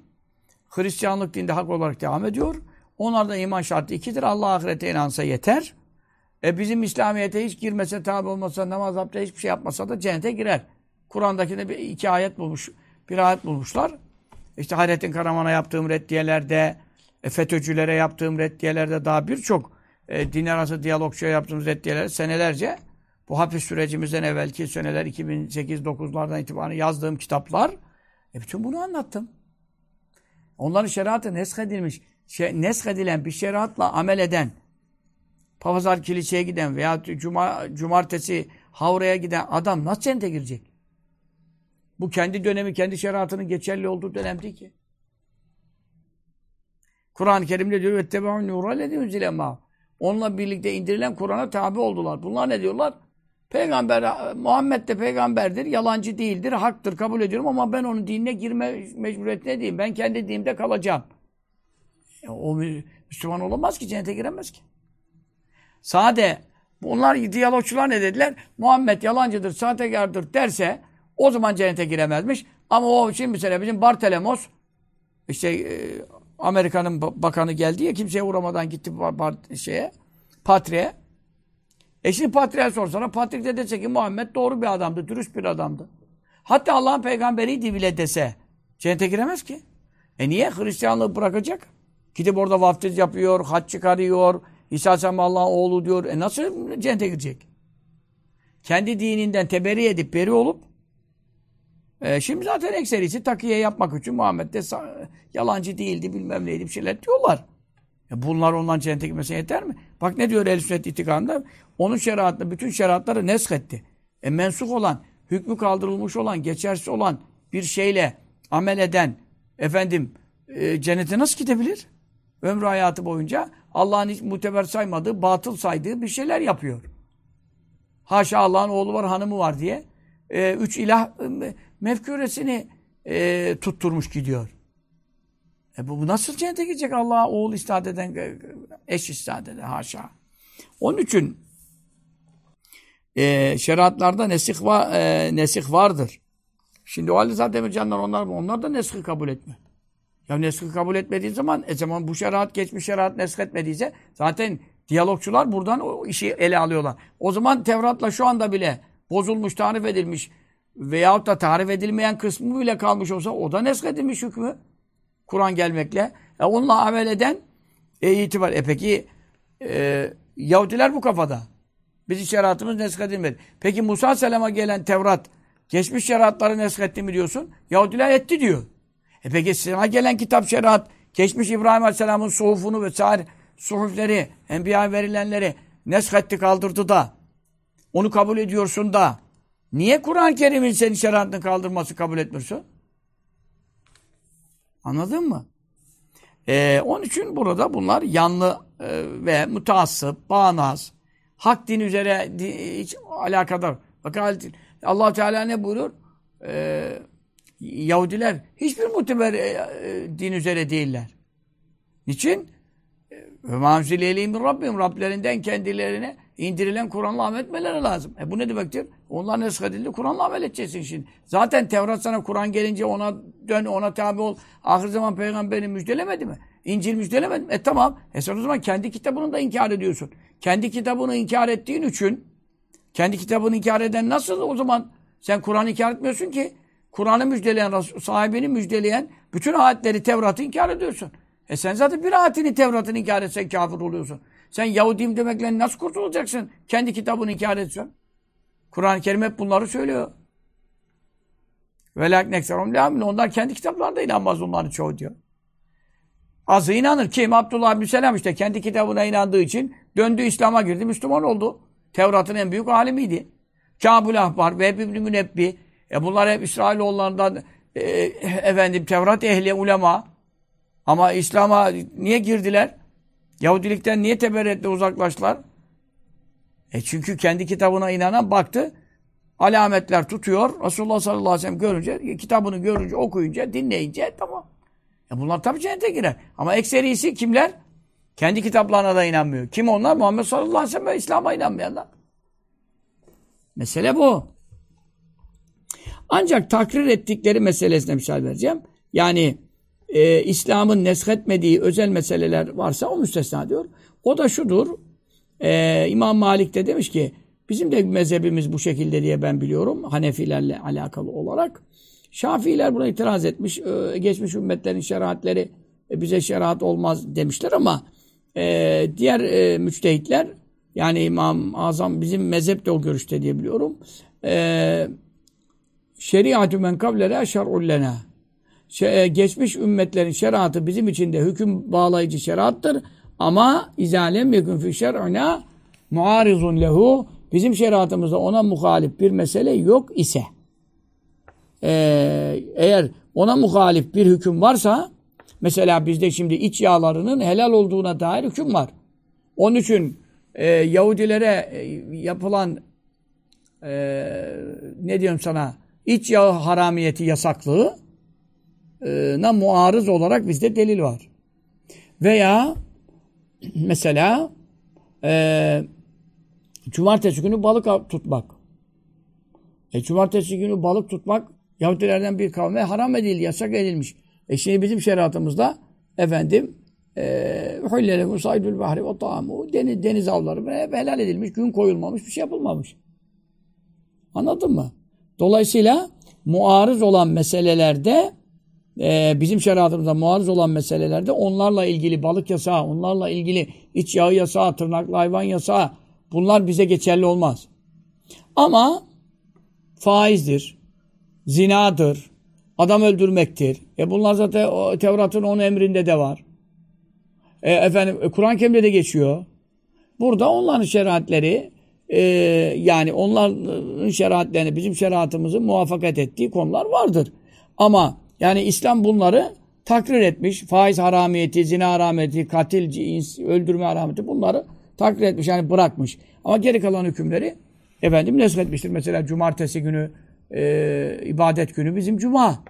Hristiyanlık dinde hak olarak devam ediyor. Onlarda iman şartı ikidir. Allah ahirete inansa yeter. E bizim İslamiyet'e hiç girmese, tabi olmasa, namaz abdest hiçbir şey yapmasa da cennete girer. Kur'an'daki bir iki ayet bulmuş, bir ayet bulmuşlar. İşte Hayrettin Karaman'a yaptığım reddiyelerde, e, FETÖ'cülere yaptığım reddiyelerde daha birçok e, din arası diyalogçuya yaptığımız reddiyeler senelerce bu hapis sürecimizden evvelki seneler 2008-9'lardan itibaren yazdığım kitaplar E bütün bunu anlattım. Onların şeriatı neshedilmiş, şey, neshedilen bir şeriatla amel eden, papazar kiliseye giden veya cuma, cumartesi havraya giden adam nasıl cennete girecek? Bu kendi dönemi, kendi şeriatının geçerli olduğu dönem değil ki. Kur'an-ı Kerim'de diyor وَاتَّبَعُ نُورَ الَّذِي اُنْزِلَ Onunla birlikte indirilen Kur'an'a tabi oldular. Bunlar ne diyorlar? Peygamber, Muhammed de peygamberdir, yalancı değildir, haktır, kabul ediyorum ama ben onun dinine girme mecburiyetine değilim. Ben kendi dinimde kalacağım. E, o Müslüman olamaz ki, cennete giremez ki. Sade, bunlar diyalogçular ne dediler? Muhammed yalancıdır, sahtekardır derse o zaman cennete giremezmiş. Ama o için mesela bizim Bartelemos işte e, Amerika'nın bakanı geldi ya kimseye uğramadan gitti şeye Patri'ye. E şimdi Patri'ye sorsana Patrik de dese ki Muhammed doğru bir adamdı, dürüst bir adamdı. Hatta Allah'ın peygamberiydi bile dese cennete giremez ki. E niye? Hristiyanlığı bırakacak. Gidip orada vaftiz yapıyor, hac çıkarıyor, İsa Aleyhisselam Allah'ın oğlu diyor. E nasıl cennete girecek? Kendi dininden teberi edip beri olup e, şimdi zaten ekserisi takiye yapmak için Muhammed de yalancı değildi bilmem neydi bir şeyler diyorlar. E bunlar ondan cennete gitmesine yeter mi? Bak ne diyor El Sünnet itikadında? Onun şeriatını, bütün şeriatları neshetti. E mensuk olan, hükmü kaldırılmış olan, geçersiz olan bir şeyle amel eden efendim e, cennete nasıl gidebilir? Ömrü hayatı boyunca Allah'ın hiç muteber saymadığı, batıl saydığı bir şeyler yapıyor. Haşa Allah'ın oğlu var, hanımı var diye. E, üç ilah e, mefkûresini e, tutturmuş gidiyor. E bu, nasıl cennete gidecek Allah'a oğul istihad eden, e, eş istihad eden haşa. Onun için e, şeriatlarda nesih, va, e, nesih vardır. Şimdi o halde zaten Demircanlar onlar onlar da neshi kabul etmiyor. Ya neshi kabul etmediği zaman e zaman bu şeriat geçmiş şeriat nesk etmediyse zaten diyalogçular buradan o işi ele alıyorlar. O zaman Tevrat'la şu anda bile bozulmuş, tarif edilmiş veyahut da tarif edilmeyen kısmı bile kalmış olsa o da nesk edilmiş hükmü. Kur'an gelmekle. E onunla amel eden e, itibar. E peki e, Yahudiler bu kafada. Bizim şeriatımız nesk edilmedi. Peki Musa Aleyhisselam'a gelen Tevrat geçmiş şeriatları nesk etti mi diyorsun? Yahudiler etti diyor. E peki sana gelen kitap şeriat geçmiş İbrahim Aleyhisselam'ın suhufunu ve sair suhufleri, enbiya verilenleri nesk etti kaldırdı da onu kabul ediyorsun da niye Kur'an-ı Kerim'in senin şeriatını kaldırması kabul etmiyorsun? Anladın mı? Ee, onun için burada bunlar yanlı e, ve mutaassıp, bağnaz, hak din üzere hiç alakadar. Bakın allah Teala ne buyurur? Ee, Yahudiler hiçbir muteber e, e, din üzere değiller. Niçin? Ve mâmzileyliğim Rabbim Rablerinden kendilerine indirilen Kur'an'la amel etmeleri lazım. E bu ne demektir? Onlar neshedildi, Kur'an'la amel edeceksin şimdi. Zaten Tevrat sana Kur'an gelince ona dön, ona tabi ol. Ahir zaman peygamberi müjdelemedi mi? İncil müjdelemedi mi? E tamam. E sen o zaman kendi kitabını da inkar ediyorsun. Kendi kitabını inkar ettiğin için kendi kitabını inkar eden nasıl o zaman sen Kur'an'ı inkar etmiyorsun ki? Kur'an'ı müjdeleyen, sahibini müjdeleyen bütün ayetleri Tevrat'ı inkar ediyorsun. E sen zaten bir ayetini Tevrat'ını inkar etsen kafir oluyorsun. Sen Yahudiyim demekle nasıl kurtulacaksın? Kendi kitabını inkar etsen. Kur'an-ı Kerim hep bunları söylüyor. Velâk nekserum le'amin. Onlar kendi kitaplarında inanmaz onların çoğu diyor. Azı inanır. Kim? Abdullah bin Selam işte kendi kitabına inandığı için döndü İslam'a girdi. Müslüman oldu. Tevrat'ın en büyük alimiydi. Kabul Ahbar ve İbn-i Münebbi. E bunlar hep İsrailoğullarından e, efendim Tevrat ehli ulema. Ama İslam'a niye girdiler? Yahudilikten niye teberretle uzaklaştılar? E çünkü kendi kitabına inanan baktı. Alametler tutuyor. Resulullah sallallahu aleyhi ve sellem görünce, kitabını görünce, okuyunca, dinleyince tamam. E bunlar tabii cennete girer. Ama ekserisi kimler? Kendi kitaplarına da inanmıyor. Kim onlar? Muhammed sallallahu aleyhi ve sellem İslam'a inanmayanlar. Mesele bu. Ancak takrir ettikleri meselesine misal vereceğim. Yani e, İslam'ın neshetmediği özel meseleler varsa o müstesna diyor. O da şudur. E, İmam Malik de demiş ki bizim de mezhebimiz bu şekilde diye ben biliyorum. Hanefilerle alakalı olarak. Şafiiler buna itiraz etmiş. E, geçmiş ümmetlerin şeriatleri e, bize şeriat olmaz demişler ama e, diğer e, müçtehitler yani İmam Azam bizim mezhep de o görüşte diye biliyorum. E, Şeriatü men kablere şer'ullena geçmiş ümmetlerin şeriatı bizim için de hüküm bağlayıcı şeriattır. Ama izalem yekun fi şer'una muarizun lehu bizim şeriatımızda ona muhalif bir mesele yok ise ee, eğer ona muhalif bir hüküm varsa mesela bizde şimdi iç yağlarının helal olduğuna dair hüküm var. Onun için e, Yahudilere e, yapılan e, ne diyorum sana iç yağ haramiyeti yasaklığı e, na muarız olarak bizde delil var. Veya mesela e, cumartesi günü balık tutmak. E, cumartesi günü balık tutmak Yahudilerden bir kavme haram edildi, yasak edilmiş. E şimdi bizim şeriatımızda efendim hüllelehu e, saydül bahri ve ta'amu deniz, deniz avları hep helal edilmiş, gün koyulmamış, bir şey yapılmamış. Anladın mı? Dolayısıyla muarız olan meselelerde e, bizim şeriatımızda muarız olan meselelerde onlarla ilgili balık yasağı, onlarla ilgili iç yağı yasağı, tırnaklı hayvan yasağı bunlar bize geçerli olmaz. Ama faizdir, zinadır, adam öldürmektir. E bunlar zaten o, Tevrat'ın onun emrinde de var. E, efendim e, Kur'an-ı Kerim'de de geçiyor. Burada onların şeriatleri e, yani onların şeriatlerini bizim şeriatımızı muvaffakat ettiği konular vardır. Ama yani İslam bunları takrir etmiş. Faiz haramiyeti, zina haramiyeti, katil, cins, öldürme haramiyeti bunları takrir etmiş. Yani bırakmış. Ama geri kalan hükümleri efendim nesretmiştir. Mesela cumartesi günü e, ibadet günü bizim cuma.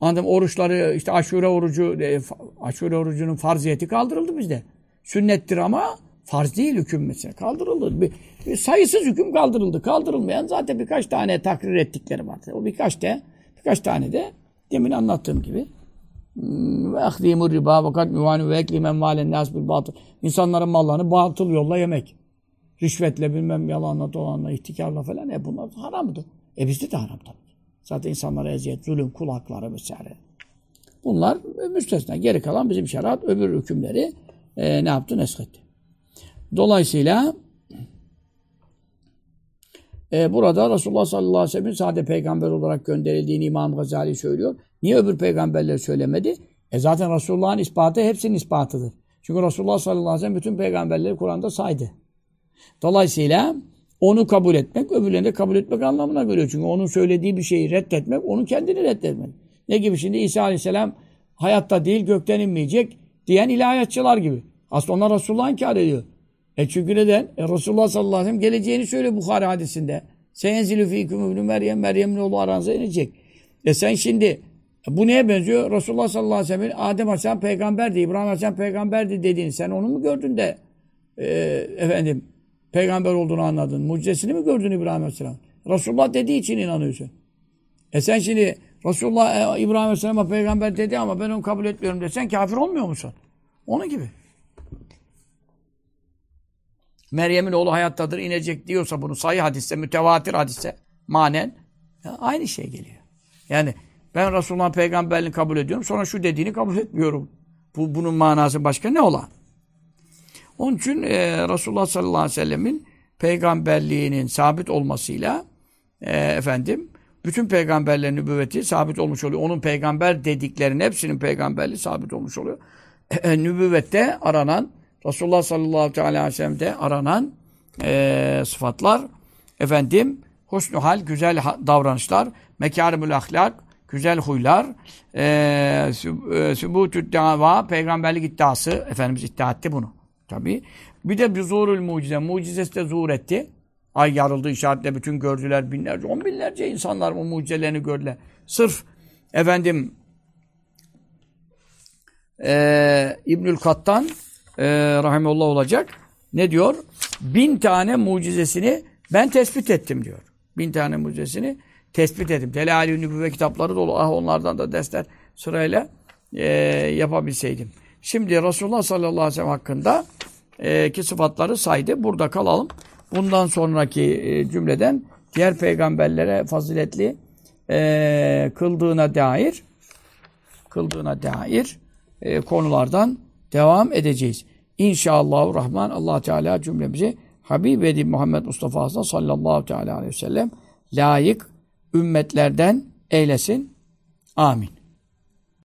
Anladım oruçları işte aşure orucu e, aşure orucunun farziyeti kaldırıldı bizde. Sünnettir ama farz değil hüküm mesela kaldırıldı. Bir, bir sayısız hüküm kaldırıldı. Kaldırılmayan zaten birkaç tane takrir ettikleri var. O birkaç da birkaç tane de demin anlattığım gibi hmm, ve ahdimur riba vakat müvanu ve ekli menvalen nas bil batıl. İnsanların mallarını batıl yolla yemek. Rüşvetle bilmem yalanla dolanla ihtikarla falan e bunlar haramdır. E bizde de haram tabii. Zaten insanlara eziyet, zulüm, kul hakları vesaire. Bunlar müstesna. Geri kalan bizim şeriat öbür hükümleri e, ne yaptı? Neshetti. Dolayısıyla e, burada Resulullah sallallahu aleyhi ve sellem'in sade peygamber olarak gönderildiğini İmam Gazali söylüyor. Niye öbür peygamberler söylemedi? E zaten Resulullah'ın ispatı hepsinin ispatıdır. Çünkü Resulullah sallallahu aleyhi ve sellem bütün peygamberleri Kur'an'da saydı. Dolayısıyla onu kabul etmek, öbürlerini de kabul etmek anlamına geliyor. Çünkü onun söylediği bir şeyi reddetmek, onun kendini reddetmek. Ne gibi şimdi İsa Aleyhisselam hayatta değil gökten inmeyecek diyen ilahiyatçılar gibi. Aslında onlar Resulullah'ı inkar ediyor. E çünkü neden? E Resulullah sallallahu aleyhi ve sellem geleceğini söylüyor Bukhari hadisinde. Seyenzilü fîküm ibn Meryem, Meryem'in oğlu aranıza inecek. E sen şimdi bu neye benziyor? Resulullah sallallahu aleyhi ve sellem Adem Aleyhisselam peygamberdi, İbrahim Aleyhisselam peygamberdi dediğini sen onu mu gördün de e, efendim peygamber olduğunu anladın. Mucizesini mi gördün İbrahim Aleyhisselam? Resulullah dediği için inanıyorsun. E sen şimdi Resulullah e, İbrahim Aleyhisselam'a peygamber dedi ama ben onu kabul etmiyorum desen kafir olmuyor musun? Onun gibi. Meryem'in oğlu hayattadır inecek diyorsa bunu sayı hadisse, mütevatir hadisse manen aynı şey geliyor. Yani ben Resulullah'ın peygamberliğini kabul ediyorum sonra şu dediğini kabul etmiyorum. Bu, bunun manası başka ne ola? Onun için e, Resulullah sallallahu aleyhi ve sellemin peygamberliğinin sabit olmasıyla e, efendim bütün peygamberlerin nübüvveti sabit olmuş oluyor. Onun peygamber dediklerinin hepsinin peygamberliği sabit olmuş oluyor. E, nübüvvette aranan Resulullah sallallahu aleyhi ve sellem'de aranan e, sıfatlar efendim husnü hal, güzel davranışlar, mekârimül ahlak, güzel huylar, e, sübutü dava, peygamberlik iddiası, Efendimiz iddia etti bunu. Tabi. Bir de zuhurul mucize. Mucizesi de zuhur etti. Ay yarıldı işaretle bütün gördüler. Binlerce, on binlerce insanlar o mucizelerini gördüler. Sırf efendim e, İbnül Kattan e, rahimullah olacak. Ne diyor? Bin tane mucizesini ben tespit ettim diyor. Bin tane mucizesini tespit ettim. Delali Nübüvve kitapları dolu. Ah onlardan da dersler sırayla e, yapabilseydim. Şimdi Resulullah sallallahu aleyhi ve sellem hakkında e, ki sıfatları saydı. Burada kalalım. Bundan sonraki e, cümleden diğer peygamberlere faziletli e, kıldığına dair kıldığına dair e, konulardan devam edeceğiz. İnşallah Rahman Allah Teala cümlemizi Habib Edip Muhammed Mustafa sallallahu teala aleyhi ve sellem layık ümmetlerden eylesin. Amin.